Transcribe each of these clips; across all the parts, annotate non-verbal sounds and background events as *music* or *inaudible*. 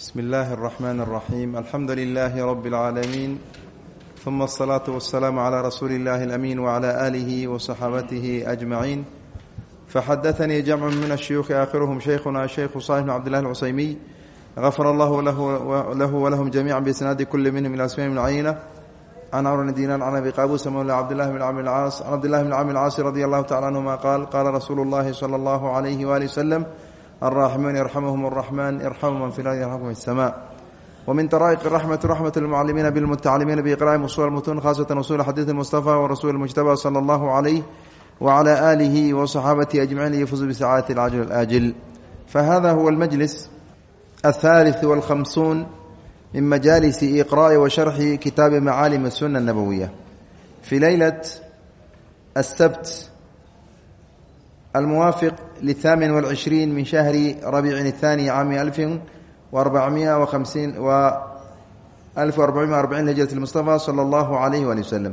bsm اllahi الرحmn الرaxيm alxamdu لlh rb العaalamiin ثuma الصlaaة والسlاam عlى rasuuli اllahi الأmin وعlى آlih وصxaabatih أجmaعin faxadaثnii jamc min الshuyuuخi aakhiruhm shaykhuna shaykhu صالح بn cbd لlah الcusaymiy غafar allah lahu wlahm jamiعa bsnaadi kuli minhm ilى asma bn cayna can cmr bn dinar can abi qaabusa mawla cabdillahi bn cami اlcaas can cabdillahi bn cami اlcaasi radi allahu tacala canhuma qaal qaala rasuulu اllahi slى اllahu عalayh wali wslm الراحمن يرحمهم الرحمن ارحموا من في الأرض يرحمكم في السماء ومن طرائق الرحمة رحمة المعلمين بالمتعلمين بإقراء أصول المتون خاصة أصول حديث المصطفى ورسول المجتبى صلى الله عليه وعلى آله وصحابته أجمعين يفوز بسعادة العاجل الآجل فهذا هو المجلس الثالث والخمسون من مجالس إقراء وشرح كتاب معالم السنة النبوية في ليلة السبت الموافق للثامن والعشرين من شهر ربيع الثاني عام ألف وأربعمائة وخمسين و ألف وأربعمائة وأربعين هجرة المصطفى صلى الله عليه وآله وسلم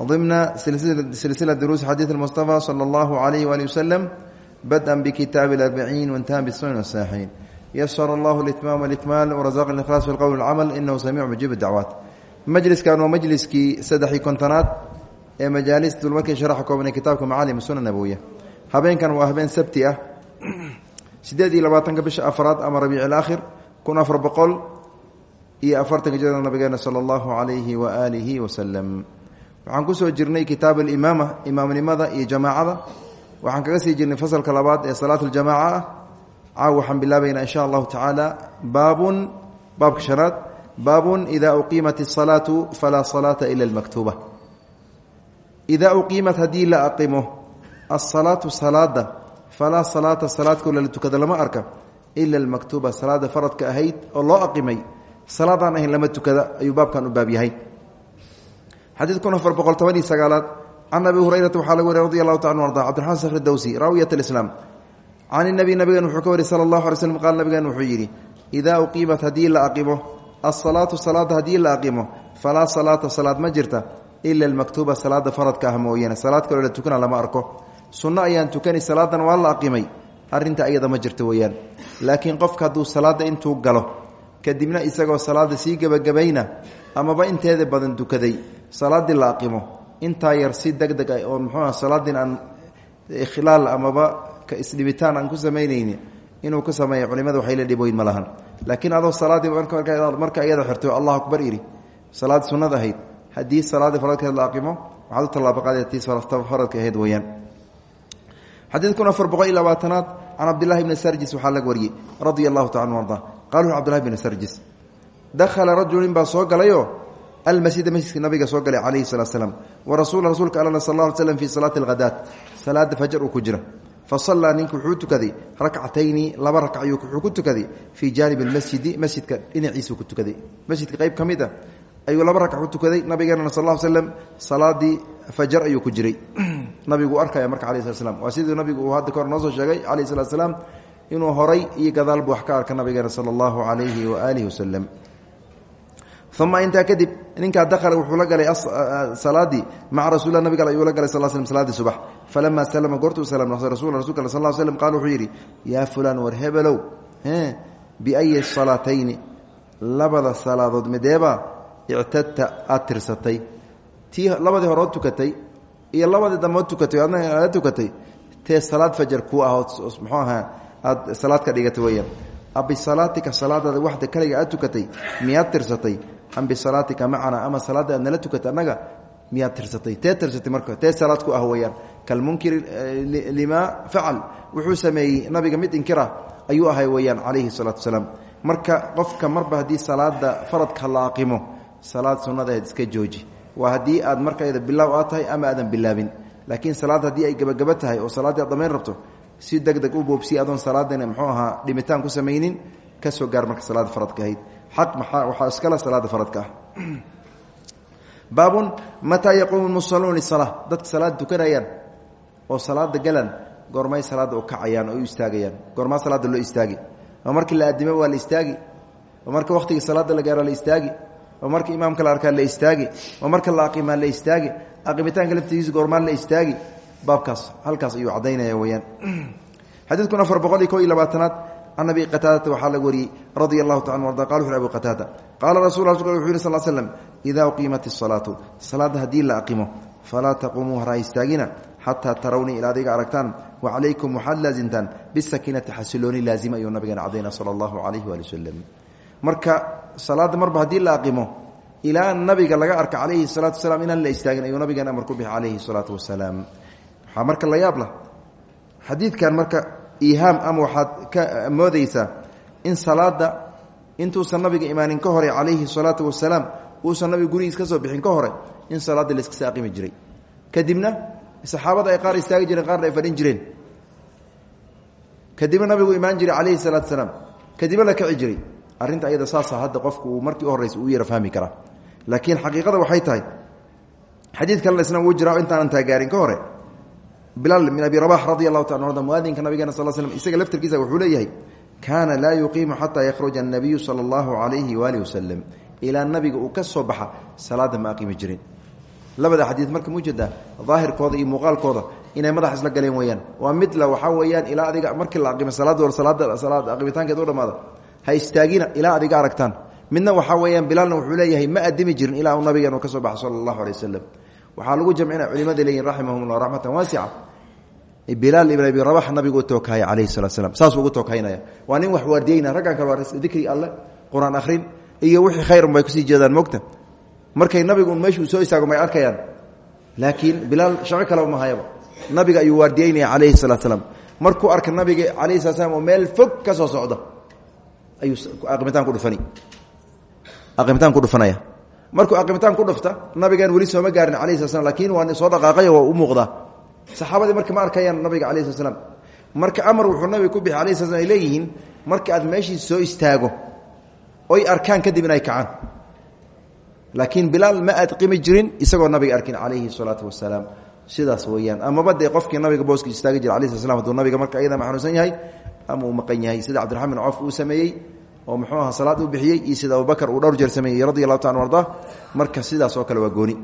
ضمن سلسلة, سلسلة دروس حديث المصطفى صلى الله عليه وآله وسلم بدءا بكتاب الأربعين وانتهى بالسنن والساحين يسر الله الإتمام والإكمال ورزاق الإخلاص في القول والعمل إنه سميع مجيب الدعوات مجلس كان ومجلسكي سدحي كونتنات ee majaalis dulmarkii sharaxa koobanee kitaabka macaalim sunna nabowiya habeenkan waa habeen sabti ah. Sideed iyo labaatanka bisha afraad ama rabiic alaakhir kun afar boqol iyo afartanka jirada nabigeena sala allahu calayhi wa aalihi wasalam waxaan ku soo jirnay kitaab alimaama imaamnimada iyo jamaacada. Waxaan kaga sii jirnay fasalka labaad ee salaat ljamaaca ah. Caaw waxaan bilaabaynaa insha allahu tacaala. Baabun baabka shanaad. Baabun ida uqiimat asalaatu falaa salaata ila almaktuuba. Idaa uqiimat haddii la aqimo asalaatu salaada falaa salaata salaadkoo lala tukada lama arka ila almaktuuba salaada faradka ahayd oo loo aqimay salaadaan ahayn lama tukada ayuu baabkan u baab yahay. Xadiid kun afar boqol toban iyo sagaalaad can abi hurayrata waxaa laga wariy radi allahu taala anu arda cbdiraxman sakhr dowsi raawiyat alislaam. Can inabiy nabigen wuxuu ka wariy sala allahu alay slm qaal nabigen wuxuu yidhi idaa uqiimat haddii la aqimo asalaatu salaada haddii la aqimo falaa salaata salaad ma jirta ila almaktuuba salaada faradka ah mooyaane salaad kaloo la tukana lama arko sunno ayaan tukani salaadan waa la aqimay. Arinta ayada ma jirto weyaan. Laakiin qofka hadduu salaada intuu galo kadibna isagoo salaada sii gebagabayna amaba inteeda badan dukaday salaadii la aqimo. Intaa yar si deg deg ah oo muxuuah salaadiin aan ikhlaal amaba isdhibitaan aan ku samaynayni inuu ku sameeya culimada waxay la dhiboyn ma lahan. Laakiin adoo salaaddii marka iyada xirto allah akbar iri. Salaad sunnada ahayd. Haddii salaadii faradkeed la aqimo waxaad u tallaabaqaadee tii faradka ahayd weyaan xadiid kun afar boqol iyo labaatanaad can cabdillahi bni sarjis waxaa laga wariyey radia allahu taala anu arda. Qala wuxu cbdillahi bni sarjis dakhala rajulin baa soo galayoo almasjida masjidka nabiga soo galay calayhi salatu slam wa rasuula rasuulka allana sal alla ly slam fii salaati alghadaat salaada fajar uu ku jira fa sallaa ninku wuxuu tukaday rakcatayni laba rakcayuu wuxuu ku tukaday fii jaanibi almasjidi masjidka dhinaciisuu ayuu laba ku tukaday. Nabigeenana sal l slm salaadii fajar ayuu ku jiray. *clears throat* Nabigu arkaya marka ala slat slam siduu nabigu uu hadda kahor noo soo sheegay alayh slaam inuu horay iyo gadaalbu wax ka arka nabigeena sala allahu alayhi waaalihi wasalam uma intaa kadib ninkaa dakhala wuxuu la galay salaadii maca rasulla nabig ayuu la galay sal slm salaadii subax. Falama slama goortuu slam rasul rasulka sal l slm qaal wuxuu yidhi yaa fulaan war hebelow biayi labada salaadood mideeba ictadta aad tirsatay tii labadii horood tukatay iyo labadii dambood tukatay adna aad tukatay tee salaad fajar ku ah ahaa aad salaad dhigatay weyaan abisalaatika salaadaada waxda kaliga aad tukatay miyaad tirsatay? Am bisalaatika macana ama salaada aad tukatay annaga miyaad tirsatay? Tee tirsatay marka tee salaad ku ah weyaan kalmunkiri limaa facal wuxuu sameeyey nabiga mid inkira ayuu ahay weyaan calayhi salaatu wasalaam. Marka qofka marba haddii salaada faradka la salaad sunadaheed iska jooji. Waa haddii aad markayda bilaaw aad tahay ama aadan bilaabin. Laakiin salaad haddii ay gebagaba oo salaaddii aad damayn rabto si deg u boobsiy adoon salaadana muxuu ahaa dhimitaan ku samaynin ka gaar marka salaada faradka ahayd. Xaq maxaa waxaa iskala salaada faradka ah. *clears throat* Baabun mataa yaquumu musaluun lisala dadka salaada tukanayaan oo salaada galan goormay salaada u kacayaan oo istaagayaan. Goormaa salaada loo istaagi. Oo la aadimo waa la istaagi? Marka waqtigii salaada la gaaro la istaagi oo marka imaamka la arkaa la istaagi oo marka la aqimaa la istaagi aqimitaanka laftigiisa goormaan la istaagi baabkaas halkaas ayuu cadaynaya weyaan *clears throat* xadiidkun afar boqol iyo ko iyo labaatanaad can abi qataadata waxaa laga taala arda qala wuxu abu qataada qaala rasul wuxu yiri sal slm idaa uqiimat isalaatu salaadda la aqimo falaa taquumuu hara istaagina xataa tarawnii ilaa adiga aragtaan wacalaykum waxaad laasimtaan bisakiinati xasilooni laazima ayuu nabigeena cadayna sala allahu calayhi waali wasalam marka salaadda marba haddii la aqimo ilaa nabiga laga arka calayhi salaatu wasalaam inaan la istaagin ayuu nabigeena amar ku bixi calayhi salaatu wasalaam. Waxaa marka la yaab lah xadiidkan marka ihaam ama waxaad ka moodaysaa in salaada intuusan nabiga imaanin ka hore calayhi salaatu wasalaam uusan nabiga gurigiis ka soo bixin ka hore in salaadda layskasa aqimi jiray. Kadibna saxaabada ay qaar istaagi jireen qaarna ay fadhin jireen. Kadibna nabigu imaan jiray calayhi salaatu wasalaam. Kadibna la kici arrinta ayada saasa hadda qofku uu markii u horreysa uu yara fahmi karaa laakiin xaqiiqada waxay tahay xadiid kalena isna wuu jiraa intaanan taagaarin ka hore bilaal min abi rabax radi taala arda muaadinka nabigeena sal slm isaga laftarkiisa wuxuu leeyahay kaana laa yuqiimu xataa yakhruja anabiyu sala allahu calayhi waalihi wasalam ilaa nabiga uu ka soo baxa salaada ma aqiimi jirin. Labada xadiid marka mujeeda daahirkooda iyo muuqaalkooda inay madax isla galeen weyaan waa midla waxaa weeyaan ilaa adiga markii la aqimo salaadooda salaada salaad aqimitaankeed u dhamaada ha istaagina ilaa adiga aragtaan. Midna waxaa weeyaan bilaalna wuxuu leeyahay ma adimi jirin ilaa uu nabigeenu ka soo baxo sala allahu alay wasalam lagu jamcina culimada leeyihiin raximahum llah raxmatan waasica bilaal ibn abi rabax nabigu u tookahaya calayhi salatu slam saasuu ugu tookaynaya. Waa nin wax waardiyeyna raggan kale waa dikri alle qur'aan iyo wixii khayrun bay ku sii jeedaan mogta. Markay nabigu un soo istaago arkayaan. Laakiin bilaal shaco kaleba ma hayaba. Nabiga ayuu waardiyeynaya calayhi salatu salaam. Markuu arka nabiga calayhi salat slam meel fog ka soo socda ayuu aqimitaan ku dhufani. Aqimitaan ku dhufanaya. Markuu aqimitaan ku dhufta nabigaan weli sooma gaarin calayhi slat slam laakiin waa soo dhaqaaqayo waa u muuqdaa saxaabadii ma arkayaan nabiga calayhi slat slam marka amar wuxuu nabiga ku bixi alayhi slat slam ay leeyihiin marka aad meeshii soo istaago oy arkaan kadib in ay kacaan. Laakiin bilaal ma adqimi jirin? Isagoo nabiga arkin calayhi salaatu wasalaam sidaas weeyaan. Amaba dee qofkii nabiga booskiis istaagi jira alai sl slam nabiga marka ayada maxanuunsan yahay ama uu maqan yahay sida cabdiraxman bin cof uu sameeyey oo muxuu aha salaad u bixiyey iyo sida abubakar uu dhowr jeer sameeyey radi allahu taala arda marka sidaas oo kale waa gooni.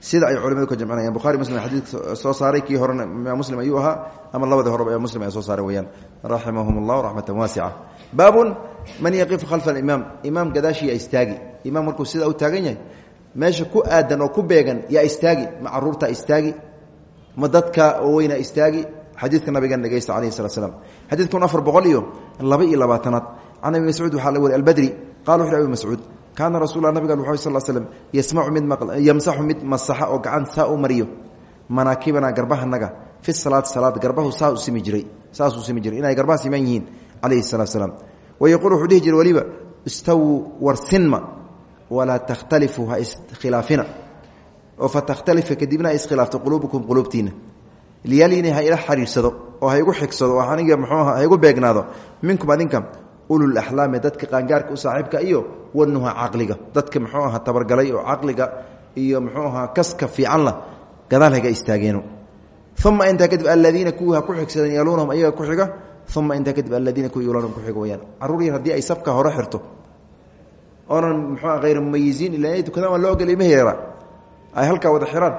Sida ay culimadu ka jamcinayaan buhari muslim xadiidka soo saaray kii horena imaam muslim ayuu ahaa ama labadii horeba imaam muslim ay soo saareen weyaan raximahum allah raxmatan waasica baabun man yaqifu khalfa alimaam imaam gadaashiiya istaagi. Imaam markuu sidaa u taagan yahay meesha ku aadan oo ku beegan yaa istaagi. Ma carruurta istaagi. Ma dadka weyna istaagi xadiidka nabigan dhegeysta alayhi salat slam xadidka kun afar boqol iyo laba iyo labaatanaad. Can abi mascuud la wari albadri. Qala wuxu abi mascuud kaana rasul nabiga wuxu sal slm yasmacu mid yamsaxu mid masaxa oo gacan saa u mariyo manaakibana garbahanaga fi salaati salaad garbahu saa u jiray saasuu simi jiray inay garbaha siman yihiin calayhi salatu salaam wayaquul wuxuu dhihi jiray weliba istawuu warsinma walaa takhtalifu ha iskhilaafina oo fa takhtalifa kadibna iskhilaafto quluubukum quluubtiina liyalini ha ila xariirsado oo ha igu xigsado oo aniga mxuuha ha igu beegnaado minkum adinka ulul axlaami dadka qaangaarka u saaxiibka iyo wanuha caqliga. Dadka muxuu aha tabargalay oo caqliga iyo muxuu ahaa kaska fiicanla gadaal haga istaageeno. Uma kadib aladiina kuwii ku xigsadeen yaluunahum ayaga ku xiga uma intaa kadib aladiina kuwii yaluunahum ku xiga weyaan carruur yar haddii ay safka hore xirto oonan muxuua hayr mumayiziin ila tukadaan ay halkaa wada xiraan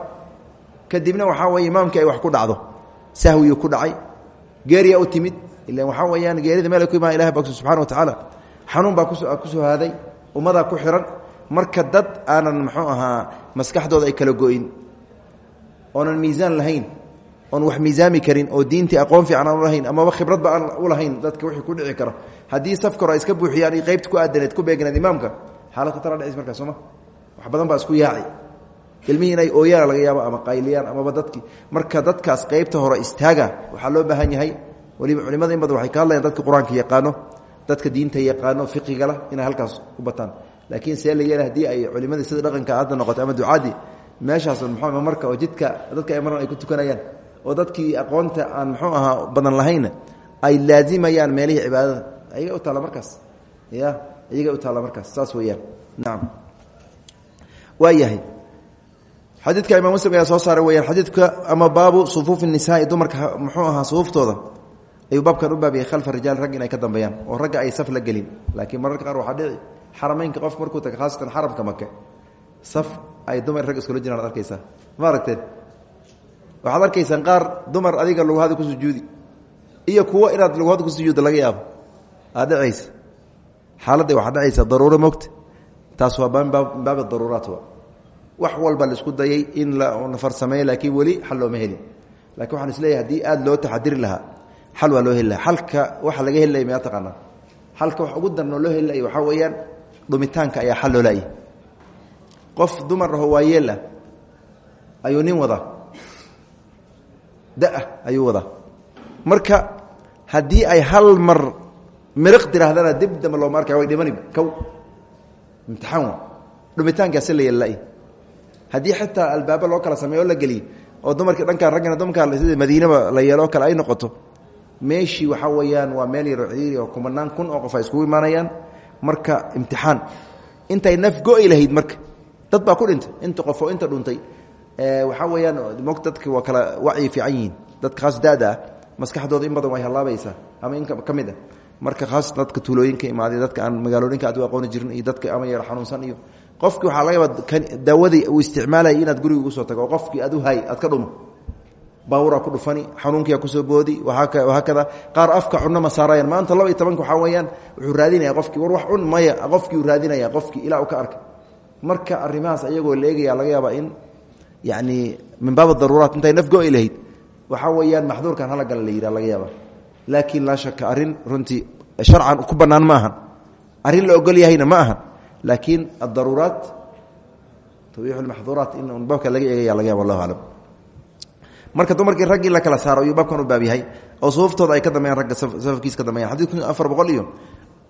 kadibna waxaa weye imaamkii ay wax ku dhacdo. Sahwiyuu ku dhacay. Geeriya u timid. Ila waxaa weyaan geerida meel ku imaan ilahi ba subxana wa tacaala. Xanuun baa ku soo haaday. Ummadaa ku xiran. Marka dad aanan muxuu ahaa maskaxdooda ay kala go-in. Oonan miisaan lahayn. Oon wax miisaami karin oo diintii aqoon fiican aan ulahayn amaba khibradba aan u lahayn dadka wixii ku dhici kara. Haddii safka hore ay buuxiyaan qaybta ku aadaneed ku beegneed imaamka xaalad khatara dhicis markaa sooma wax badan baa isku yaaci ilmihii inay ooyaan laga yaabo ama qayliyaan amaba dadkii marka dadkaas qaybta hore istaaga waxaa loo baahan yahay. Culimada in badan waxay ka hadlayaan dadka qur'aanka yaqaano dadka diinta yaqaano fiqigala inay halkaas u bataan. Laakiin see la yeela ay culimadii sida dhaqanka hadda noqoto ama ducaadii meeshaas muxuu marka oo jidka dadka ay maran ay ku tukanayaan oo dadkii aqoonta aan muxuu ahaa badan lahaynna ay laazimayaan meelihii cibaadada. Ayaga u taalla markaas. Ya iyaga u taalla markaas. Saas weeyaan. Nacam waa yahay xadiidka imaam muslim ayaa soo saaray weyaan xadiidka ama baabu sufuufi nisaai dumarka muxuu ahaa sufuuftooda. Ayuu baabkan u baabiyey khalfa rijaal rag in ay ka dambeeyaan oo ragga ay saf la gelin. Laakiin mararka qaar waxaa dhici xarameynka qof markuu taga khaasatan xaramka make saf ay dumar rag iskula jiraan ad ma aragteen waxaad arkaysaan qaar dumar adiga lugahaada ku sujuudi iyo kuwo inaad lugood ku sujuuddo laga yaabo. Aad dhacaysa xaaladda waxaa dhacaysa daruuro mogta taas waa baabi daruuraat wax walba la isku dayay in la farsameeyo laakiin weli xal looma helin. Lakin waxaan is leeyahay haddii aada loo taxadiri lahaa xal waa loo heli lahaa. Xalka waxa laga heli laya mayaa taqaanaa? Xalka wax ugu darnoo loo heli laya waxaa weeyaan dhumitaanka ayaa xal loo laayay qof dumar aho waayeelah ayuu nin wadaa. Da'ah ayuu wadaa. Marka haddii ay hal mar miriq tiraahdana dib dambe looma arkaya way dhimani kow imtixaan wa dhumitaankaasi la yeellay haddii xitaa albaaba loo kala sameeyo la geliyo oo dumarkii dhankaa raggana dumarkaa sida madiinaba la yeeloo kale ay noqoto meeshii waxaa weeyaan waa meel yaro ciiri kumanaan kun oo qof ay iskugu imaanayaan. Marka imtixaan intay naf go-i lahayd marka dad baa ku dhintay inta qof oo inta dhuntay. Waxaa weeyaan mo dadka waa kala wacyi fiican yihiin. Khaas da-da ah maskaxdooda in badan way hallaabaysaa ama in ka mid a marka khaas dadka tuulooyinka imaaday dadka aan magaalooyinka aad u jirin iyo dadka ama yar xanuunsan iyo qofkii waxaa laga yaaba daawadii uu isticmaalaya inaad guriga ugu soo tago. Oo qofkii aad u hay aad ka dhumo. Baawuraa ku dhufani xanuunkiia ku soo boodi wahaakada qaar afka cunno ma saarayaan. Maanta laba iyo tobanka waxaa weeyaan wuxuu raadinaya qofkii war wax cun maya. Qofkii uu raadinaya qofkii ilaa u ka arkay marka arrimahaas ayagoo la eegaya laga yaaba in yacni min baab daruuraat intay naf go-i lahayd. Waxaa weeyaan maxduurkan hala gala la yidhah laga yaaba laakiin laa shaka arrin runtii sharcan ku bannaan ma ahan arrin la ogol yahayna ma ahan laakiin adaruuraat tabiixu lmaxduuraat in baabka laga eegaya laga yaba wallahu aclam marka dumarkii raggii la kala saaro ayuu baabkan u baab oo suuftooda ay ka dambeeyaan ragga safafkiis ka dambeyan xadid kun afar boqol iyo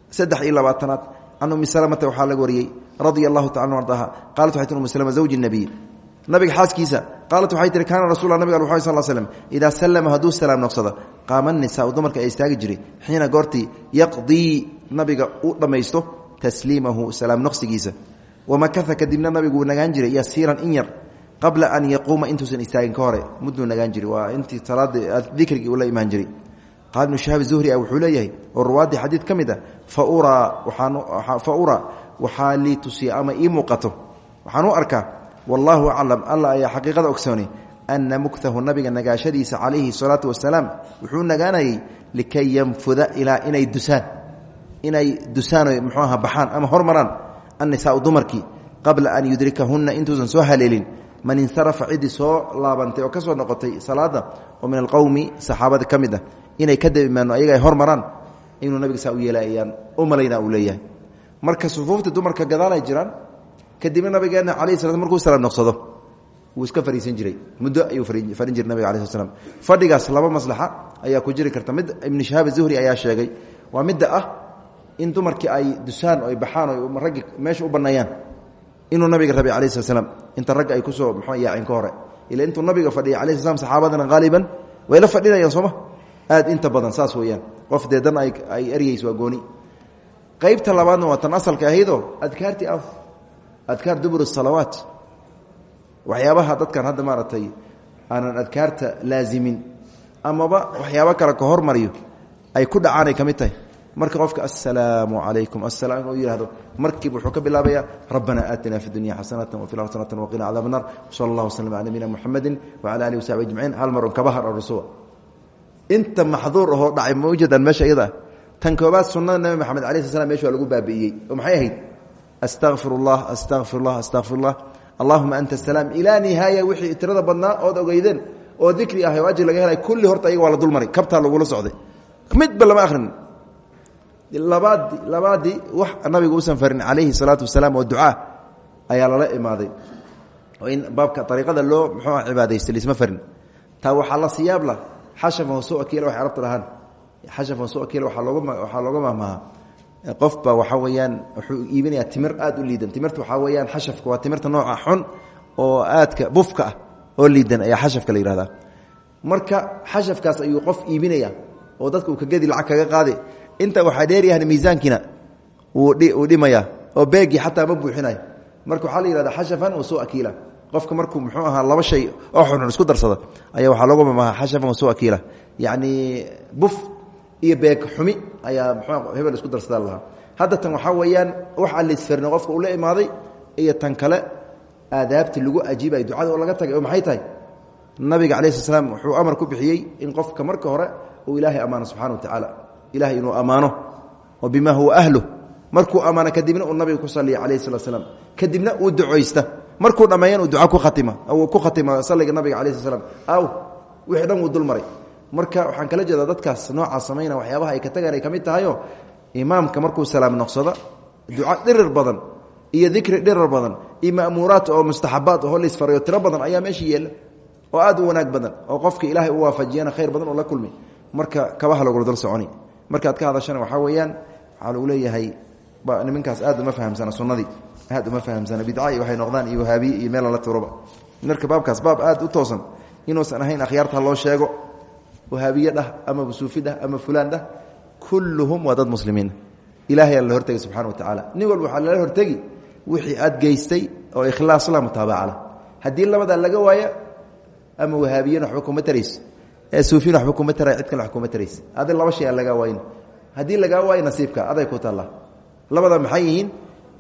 saddex iyo labaatanaad can umi salamata waxaa laga wariyey radia allahu tacala ardaha qaalat waxay tii umu salama zawji nabiy nabiga xaaskiisa qaalat waxay tihi kaana rasul nabig al sal slm idaa sallama hadduu salaam noqsado qaama nisaau dumarka ay istaagi jiray xiina goortii yaqdii nabiga u dhammaysto tasliimahu salaam noqsigiisa wamakaa kadibna nabigu nagaan jiray yasiiran in yar qabla an yaquuma intuusan istaagin ka hore. Muduu nagaan jiri waa intii salaada dikrigii ula imaan jiray. Qaal ibnu shahaab zuhri ah wuxuu leeyahay oo ruwaadii xadiid ka mid a fa uraa waxaa lii tusiya ama ii muuqato. Waxaan u arkaa wallaahu aclam alla ayaa xaqiiqada ogsoonay ana muktahu nabiga nagaashadiisa calayhi salaatu wasalaam wuxuu nagaanayay likay yanfuda ilaa inay dusaan inay dusaan mxuu aha baxaan ama hormaraan annisaau dumarkii qabla an yudrikahunna intuusan soo haleelin. Man insarafa ciddii soo laabantay oo ka noqotay salaada oo min alqowmi saxaabada ka ah inay ka dabimaano ayaga ay hormaraan nabiga saa u yeelayaan u malaynaa uu leeyahay. Marka sufuufta dumarka gadaalay jiraan kadibna nabigeenna calayi sla markuu salaam noqsado wuu iska fariisan jiray. Muddo ayuu farin jiray nabiga alai sl slam fadhigaas laba maslaxa ayaa ku jiri karta. Mid ibnu shahaab zuhri ayaa sheegay waa midda ah in dumarkii ay dusaan ay baxaan raggi meesha u banneeyaan inuu nabiga rabay ala sl slam inta ragga ay ku soo mxu yaacin ka hore. Ila intuu nabiga fadhiyay ala sl slam saxaabadana haaliban way la fadhinayaan sooma? Aad inta badan saas weeyaan. Qof dee dan ay eryeys waa gooni. Qaybta labaadna waa tan asalka ahaydoo adkaartii ah adkaar dubur salawaat waxyaabaha dadkan hadda maaragtay aanan adkaarta laazimin amaba waxyaabo kale ka hormariyo ay ku dhacaanay ka marka qofka asalaamu calaykum asalaam inuu yihahdo markiiba wuxuu ka bilaabaya rabbana aatina fi dunya xasanata wafi xasanata waqina cadaab nar sal allah waslm cala nabiyina muxamedi wacala alihi wasaxbi ajmaciin hal mar un kaba har arusuwa inta maxduur ahoo dhacay ma ujeedaan meesha iyada tan koobaad sunnada nabi maxamed alai sl slam mesha waa lagu baabi'iyey oo maxay ahayd astaqfir اllah astaqfir اllah astaqfir اllah allahuma anta asalaam ilaa nihaaya wixii tirada badnaa ood ogeydeen oo dikri ah oo ajri laga helay kulli horta ayaga waa la dulmaray kabtaa lagula socday midba lama akhrin labaadi labaadii wax nabiga usan farin calayhi salaatu wasalaam oo ducaa ayaa lala imaaday. Oo in baabka ariiqada loo muxuu ah cibaadaystay lisma farin. Taa waxaa la siyaabla xashafan wasukiila waxay arabta dhahaan xashafan wasukiila waxaa looga waxaa looga mahmahaa qofba waxaa weeyaan wuxuu iibinayaa timir aad u liidan. Timirta waxaa weeyaan xashafka waa timirta nooca xun oo aadka bufka ah oo liidan ayaa xashafka la yihahdaa marka xashafkaas ayuu qof iibinaya oo dadka uu ka gedi lacag kaga qaade inta waxaa dheeryahan miisaankiina wuu dhimaya oo beegii xataa ma buuxinayo marka waxaa la yihahda xashafan wa suakiila qofka markuu muxuu ahaa laba shay oo xunxun isku darsada ayaa waxaa looga mamaha xashafan wa suakiila yacni buf iyo beeg xumi ayaa mxuu hebel isku darsadaa lahaa. Hadda tan waxaa weeyaan wax alisfarno qofka uu la imaaday iyo tan kale aadaabti lagu ajiibay ducada oo laga tagay oo maxay tahay? Nabiga calayi sl slam wuxuu amar ku bixiyey in qofka marka hore uu ilaahay ammaano subxana wa tacaala ilahay inuu ammaano oo bima huwa ahlu. Markuu ammaano kadibna uu nabiga ku saliya calayhi salat slam kadibna uu ducaysta. Markuu dhammeeyan uu duca ku khatima. Ku khatima salliga nabiga calayi sl slam aw wixii dhan wuu dul maray. Marka waxaan kala jeedaa dadkaas noocaas samayna waxyaabaha ay ka tagaan ay ka mid tahayo. Imaamka markuu salaam noqsado duca dhirir badan iyo dikri dhirir badan iyo ma'muuraat oo mustaxabaat oo laisfarayo tiro badan ayaa meesha yeela oo aad u wanaag badan oo qofka ilaahay u waafajiyana khayr badan oo la kulmi marka kabaha lagula dal soconi markaad ka hadashana waxaa weeyaan waxaa lagu leeyahay niminkaas aad uma fahamsana sunnadii aad uma fahamsana bidca waxay noqdaan iyo wahaabiye iyo meel lala turoba marka baabkaas baab aad u toosan inuusan ahayn akhyaarta loo sheego wahaabiye dhah ama busuufi dhah ama fulaan dhah kulluhum waa dad muslimiin. Ilahay aa la hortegi subxana wa tacaala. Nin walba waxaa lala hortegi wixii aad geystay oo ikhlaas la mutaabacala haddii labadaa laga waaya ama wahaabiyana waxba kuma tarayso ee suufiyana waxba kuma taray cid kale wax kuma tarayso adi laba shay aan lagaa waayin. Haddii lagaa waayo nasiibka aday ku taalla labada maxay yihiin?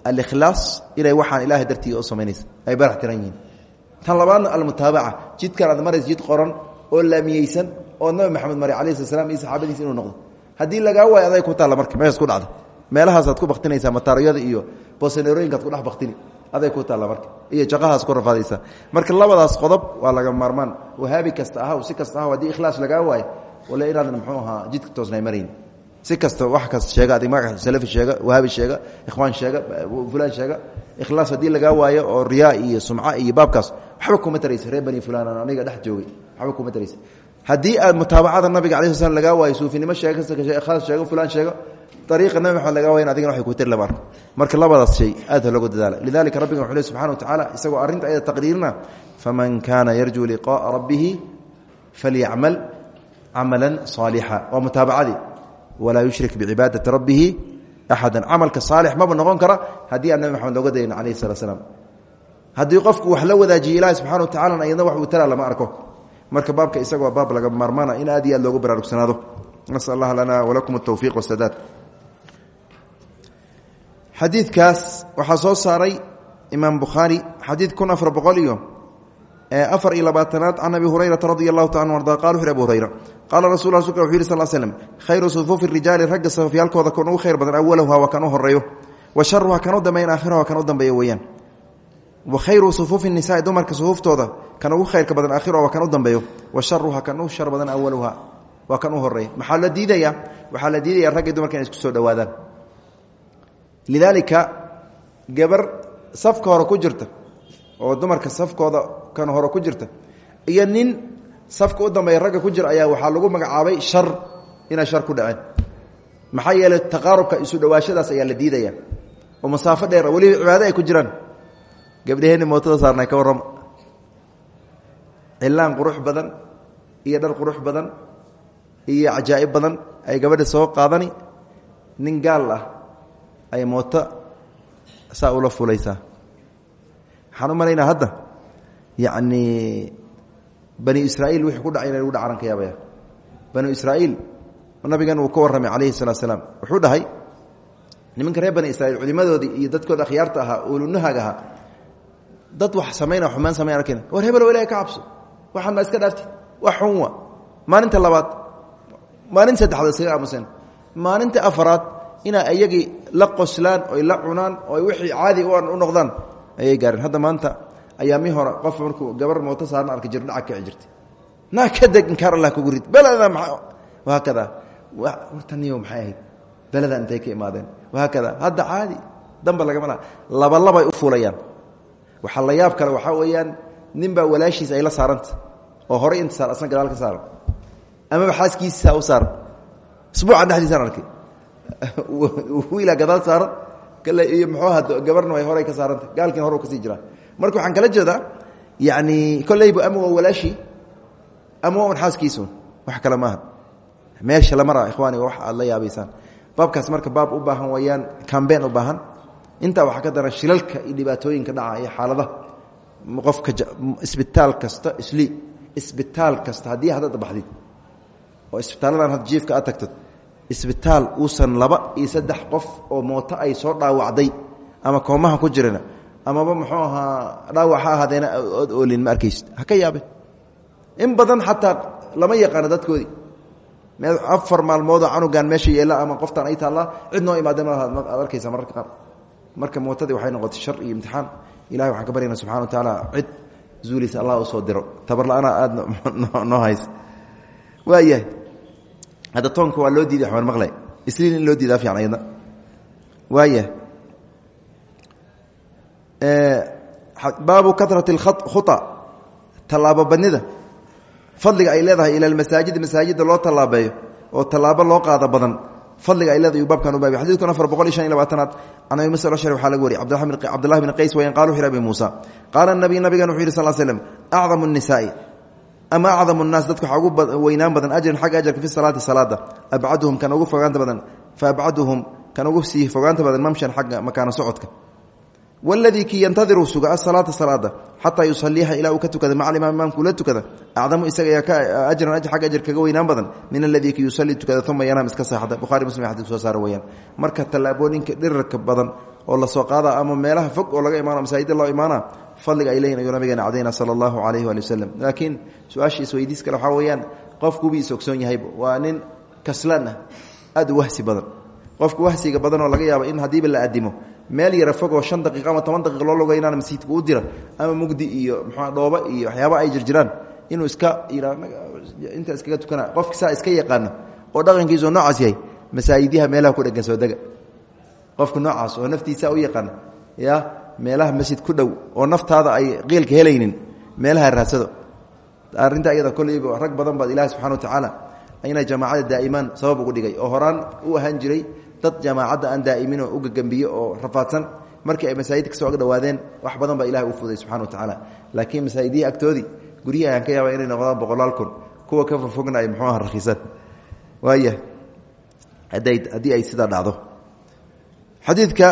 Alikhlaas inay waxaan ilahay dartiiga u samaynaysa ay barax tiran yihiin. Tan labaadna almutaabaca. Jidkan aad maraysa jid qoran oo laamiyeysan oo nabi maxamed mari alayh sla slam iyo saxaabadiisa inuu noqdo. Haddii lagaa waayo aday ku taalla marka meeshaas ku dhacda meelahaasaad ku baktinaysaa mataariyada iyo boosaneerooyinkaad kudhex baktini aday ku taalla marka. Iyo jaqahaas ku rafaadaysa. Marka labadaas qodob waa laga maarmaan. Wahaabi kasta ahaw si kasta ahaw haddii ikhlaas lagaa waayo wala inaadan muxuu ahaa jidka toosnay marayn si kasta wax kasta sheega adig magaca salafi sheega wahaabi sheega ikhwaan sheega fulaan sheega ikhlaas haddii lagaa waayo oo riyaa iyo sumca iyo baabkaas waxba kuma taraysa reer bani fulaan aniga dhex joogay. Waxba kuma taraysa. Haddii aad mutaabacada nabiga ala sl lagaa waayo suufinimo sheeg khaas sheego fulaan sheego ariiqa nabi maxamed laga wayn adigana waxay ku tirle marka marka labadaas shay aad ha loogu lidalika rabbigan wuxuu leey wa tacaala isagoo arrinta ayada taqdiirna faman kaana yarjuu liqaaa rabbihi falyacmal camalan saalixa waa mutaabacadii walaa yushrik bicibaadati rabbihi axada camalka saalix maba noqon kara haddii aan nabi maxamed dayna calayhi salaa slam haddii qofku wax la wadaajiya ilahi subxana wa tacalana iyadna wax uu tala lama arko marka baabka isagoo baab laga maarmaana in aad iyo aad loogu baraarugsanaado nasal allah lana walakum altowfiiq waasadaad xadiidkaas waxaa soo saaray imaam bukhaari xadiid kun afar boqol iyo afar iyo labaatanaad can abi hurayrata radi allahu taala arda qala wuxu abu hurayra qaala rasul rasulka wuxu yhi sal slm khayru sufuufi rijaali ragga safafyaalkooda kan ugu khayr badan awaluha waa kan u horeeyo wa sharuha kan u dambeyn aakhiraha kan u dambeeyo weeyaan. Wa khayru sufuufi nisaai dumarka sufuuftooda kan ugu khayrka badan aakhiraha waa kan u dambeeyo wa sharuha kan u shar badan awaluha waa kan u horreeya maxaa la diidaya waxaa la diidaya raggii dumarka inay isku soo dhowaadaan lidaalika gabar safka hore ku jirta oo dumarka safkooda kan hore ku jirta iyo nin safka u dambeeya ragga ku jira ayaa waxaa lagu magacaabay shar inay shar ku dhaceen. Maxaa yeeley taqaarubka isu dhowaashadaas ayaa la diidaya. Oo masaafo dheer weliba cibaado ay ku jiraan. Gabdhaheenni mootada saarnay ka warrama cilaan qurux badan iyo dhar qurux badan iyo cajaa'ib badan ay gabadha soo qaadani. Nin gaal ah ay mooto saa ula fulaysaa. Waxaan u malaynaa hadda yacni bani israa'iil wixii ku dhacay ina lagu dhacaran ka yaabaya. Banu israa'iil nabigan uu ka warramay calayhi salatu salaam wuxuu dhahay nimanka reer bani israiil culimadoodii iyo dadkooda akhyaarta ahaa ulunahaag ahaa dad wax samayna xumaan samayn arkin war hebel ilahay ka cabso. Waxaan ma iska dhaarti wax xun wa maalinta labaad maalinta saddexaad iskaga aamuseen. Maalinta afaraad inaa iyagii la qoslaan oy la cunaan oy wixii caadi u noqdaan ayay gaareen. Hadda maanta ayaamii hore qof markuu gabar mooto saarna arka jir dhacag kici jirtay naa ka deg inkaar allah kugu rid. Beleda haakada wartaniyo maxay ahayd? Beleda intay ka imaadeen. Wahaakada hadda caadi damba lagama laha. Labalabay u fuulayaan. Waxaa la yaab kale waxaa weeyaan nin baa walaashiisa ay la saaranta oo horey inta saar asna gadaal ka saaran. Amaba xaaskiisa u saaran. Isbuucan dhexdiisaan arkay wiilaa gadaal saaran iyo muxuu gabarna way horey ka saaranta gaalkiina hore ka sii jiraa. Marka waxaan kala jeedaa yani kolleyba ama waa walaashii ama waa un xaaskiisun wax kale maaha. Meesha la maraa ikhwaani wax aad la yaabaysaan. Baabkaas marka baab u baahan wayaan cambeen u baahan intaa waxaa ka daran shilalka iyo dhibaatooyinka dhaca iyo xaaladaha. Qofka isbitaal kasta isli isbitaal kasta haddii hadada baxdid oo isbitaaladan had jiifka aad tagtid isbitaal uusan laba iyo saddex qof oo mooto ay soo dhaawacday ama koomaha ku jirana amaba muxuu ahaa dhaawac ha ahaadeena oolin ma arkaysid? Ha ka yaabeen in badan xataa lama yaqaano dadkoodii. Afar maalmoodoo canugan meesha yeela ama qoftaan ay taallaa cid noo imaadeen aad arkaysa mararka qaar. Marka mootadii waxay noqotay shar iyo imtixaan. Ilahay waxaan ka baryana subxana wa tacaala cid zuulis allah u soo diro. Tabar la-ana aada noo hays waayahay hadda toonka waa loo diiday axmed maqle isliin in loo diidaa fiican ayadna waayahay baabu karati اkhuطa tallaabo badnida fadliga ay leedahay ila masaajidi masaajida loo tallaabeeyo oo tallaabo loo qaado badan fadliga ay leedahay baabkan ubaabay xadidkun afar boqol iyo shan iyo labaatanaad can abi musa ashari waxaa laga wariyay cabdillahi bn qays wayan qala wuxu yhi abi muusa qaala nabiy nabigan wuxu yidhi sal slm acdamu الnisaa'i ama acdamu الnaas dadka waxaa weynaan badan ajran xagga ajarka fi salaati salaada abcaduhum kan ugu fogaanta badan faabcaduhum kan ugu sii fogaanta badan mamshan xagga makaano socodka. Wladii kii yantadiru suga asalaata salaada xataa yusaliiha ilaa uu ka tukada maca imaam imaamku la isaga ayaa ka ajran agga ajar kaga weynaan badan min aladii ki yusalii tukada uma yanaam iska seexda buhari muslim xadis soo saara weyaan marka tallaabooyinka dhirarka badan oo la soo qaada ama meelaha fog oo laga imaano masaajida loo imaana fadliga ay leeyihiin nabigeena cadayna sala allahu calayhi waali wasalam laakiin su'aasha isweydiis kale waxaa weeyaan qofkubii is ogsoon waa nin kaslaan ah wahsi badan. Qofka wahsiga badan oo laga yaabo in haddiiba la adimo meel yara fogoo shan daqiiq ama toban daqiiq loo loga inaan masjidka u dira ama mugdi iyo mxua dhooba iyo waxyaaba ay jirjiraan inuu iska inta iskaga tukana qofka saa iska yaqaano oo dhaqankiisu noocaas yahay masaajidyaha meelaha ku dhegan soo dega. Qofka noocaas oo naftiisa u yaqaana ya meelaha masjid ku dhow oo naftaada ay qiilka helaynin meelaha raadsado. Arrinta iyada kolleyba rag badan baad ilahi subxana wa tacaala inay jamaacada daa'imaan sabab ugu dhigay. Oo horaan u ahaan jiray dad jamaacadda aan daa'imin oo u gagambiye oo rafaadsan markii ay masaajid ka soo ag dhawaadeen wax badan baa ilahay u fuday subxana wa tacaala laakiin masaajidihii agtoodii guryihii ayaan ka yaaba inay noqdaan boqolaal kun. Kuwa ka fogfogna ay muxuuaha rakhiisaan waaya haddii ay sidaa dhacdo xadiidka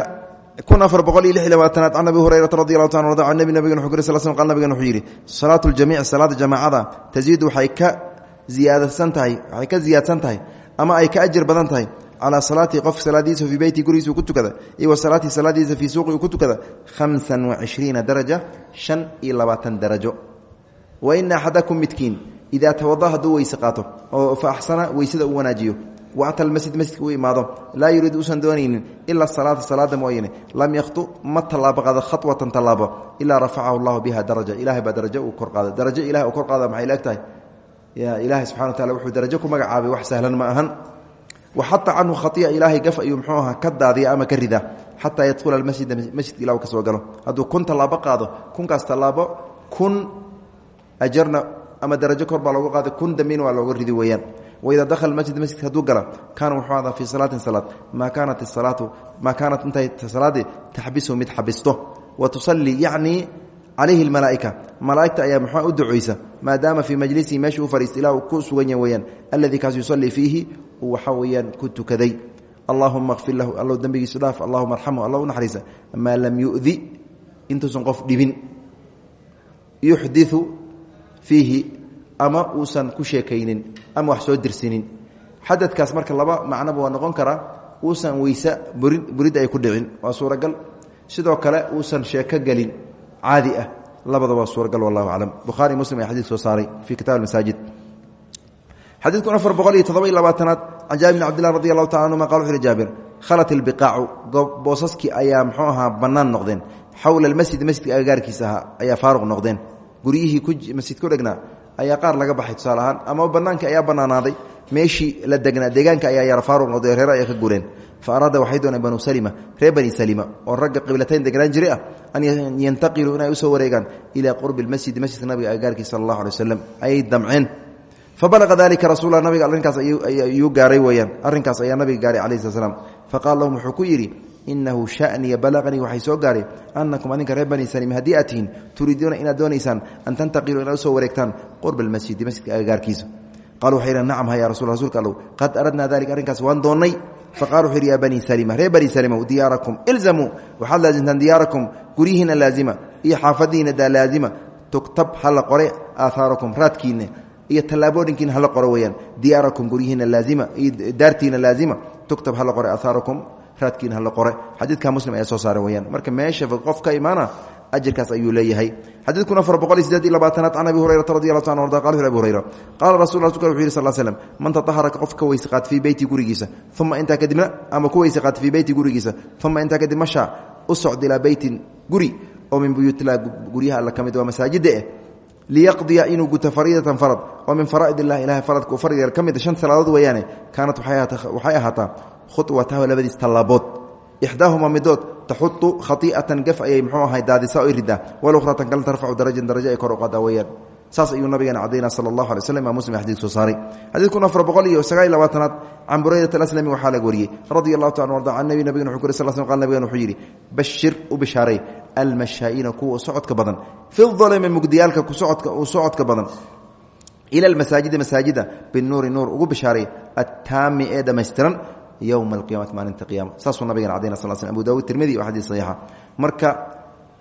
kun afar boqol iyo lix iyo labaatanaad can abi hurayrata radi allahu ta arda an nebi nabigen wuxu kuri sal sl qal nabigen wuxuu yidhi salaatu ljamiic salaada jamaacada taziidu waxay ka ziyaadsan tahay waxay ka ziyaadsan tahay ama ay ka ajir badan tahay calaa salaatihi qof salaadiisa fii beyti gurigiisa uu ku tukada iyo wa salaatihi salaadiisa fii suuqi uu ku tukada hamsan wacishriina daraja shan iyo labaatan darajo. Wa ina axadakum midkiin idaa tawada hadduu weyse qaato oo fa axsana weysada uu wanaajiyo wa ata almasjid masjidka u imaado laa yuriid uusan doonaynin ila salaata salaada mooyane lam yakhtu ma tallaabo qaado khatwatan tallaabo ilaa rafacahu allahu biha daraja ilahay baa darajo uu kor qaada darajo ilahay uu kor qaada maxay la eg tahay ya ilaahay subxana wa tacala wuxuu darajo ku magacaabay wax sahlan ma ahan waxata canhu khaia ilaahay gaf ayuu mxuu aha ka daadiya ama ka rida xataa yadkhula masjida masjidka ilah ka soo galo hadduu kun tallaabo qaado kunkaas tallaabo kun ajarna ama darajo kor baa loogu qaada kun dambina waa looga ridi weeyaan waidaa dakhala masjid masjidka hadduu gala kaana wuxuu adaa fii salaatin salaad. Maa kaanat salaatu maa kaanat intay salaadii taxbisu mid xabisto. Wa tusallii yacnii calayhi almalaa'ika. Malaa'igta ayaa muxua u ducoysa maadaama fii majlisihi meeshuu u fadhiista ilah uu ku sugan yahay weyaan alladii kaas yusallii fiihi uu waxaa weeyaan ku tukaday. Allahuma kfir lahu allow dembigiisu dhaaf allahuma arxamhu alla u naxariisa. Maa lam yu'di intuusan qof dhibin. Yuxdiu fiihi ama uusan ku sheekaynin ama wax soo dirsinin. Xadadkaas marka laba macnoba waa noqon karaa uusan weyse burid ay ku dhicin waa suuragal. Sidoo kale uusan sheeko gelin caadi ah. Labada waa suuragal wallahu aclam. Bukhaari muslim ayaa xadid soo saaray fii kitab masaajid. Xadiidkun afar boqol iyo toddoba iyo labaatanaad can jaabir bn allahu taala anhuma qala wuxu uhi jaabir khalat ilbiqaacu boosaskii ayaa muxuu ahaa bannaan noqdeen. Xowla almasjidi masjidka agagaarkiisa ahaa ayaa faaruq noqdeen. Guryihii masjidka u dhegnaa ayaa qaar laga baxay tusaale ahaan ama bannaankii ayaa bannaanaaday. Meeshii la degnaa deegaanka ayaa yara faaruq noqday reer ay ka gureen fa araada waxay dooneen salima reer salima oo ragga qiblatayn degnaan jiray ah an yantaqiluu inay u soo wareegaan ilaa qurbi lmasjidi masjidka nabiga agagaarkiisa sala allahu alay wasalam ayay damceen. Fabalaqa dalika rasulla nabiga arrinkaas ayuu gaaray weyaan arrinkaas ayaa nabiga gaaray calayhi slat slam faqala lahum wuxuu inahu shaniya balaqanii waxay soo gaaray anakum adinka reer bani salim haddii aad tihiin turiiduuna inaad doonaysaan an tantaqiluu inaad u soo wareegtaan qurba almasjidi qalu waxay yidhahen nacam haya rasul rsulka qad aradnaa dalika arrinkaas waan doonnay. Faqala wuxuu yidhi bani salima reer bani salimow diyaarakum ilzamuu waxaad laasimtaan diyaarakum guryihiina laazima iyo xaafadihiina daa laazima tugtab hala qore aahaarakum raadkiina iyo tallaabooyinkiina hala qoro weyaan diyaarakum guryihiina laazima iyo daartiina laazima tugtab hala qore aahaarakum raadkiina hala qore. Xadiidka muslim ayaa soo saara weyaan marka meesha qof ka ajirkaas ayuu leeyahay. Xadiidkun afar boqol abi hurayrata radi allahu ta an arda qala wuxu abi hurayra qaala rasul rasulka wuxu yiri sal man tatahara qof ka weyse qaat fii beyti gurigiisa uma intaa ama ku weyse qaat fii beyti gurigiisa uma intaa kadib mashaa u socd ilaa beytin guri oo min buyuutillah guryaha alla ka mid waa masaajida eh liyaqdiya inuu guto farad oo min faraa'id illahi ilahay faradka farad ka mida shan salaadood weeyaane kaanat waxay ahaataa khuwatahu labadiis tallaabood ixdaahuma midood taxutu khai'atan gaf ayay mxuu ahay daadisa o ridaa waluhratan kale tarfacu darajan darajo ay kor u qadaa weyaan saas ayuu nabigeena cadayna sala allahu alay slm imaam muslim xadid soo saaray. Xadiidkun afar boqol iyo sagaal iyo labaatanaad can buraydat alaslami waxaa laga wariyey. Radia allahu taala arda can nabi nabigena wuxu kuri sal sl qal nabigen wuxuu yidhi bashir u bishaaray almashaa'iina kuwa socodka badan. Fi dalami mugdiyaalka kusocodka uu socodka badan. Ila almasaajidi masaajida binuuri nuur ugu bishaaray attaami ee dhammaystiran yowma alqiyamati maalinta qiyama saasuu nabigeen cadayna sal sl abu dawud tirmidi waa xadiis saxiixa marka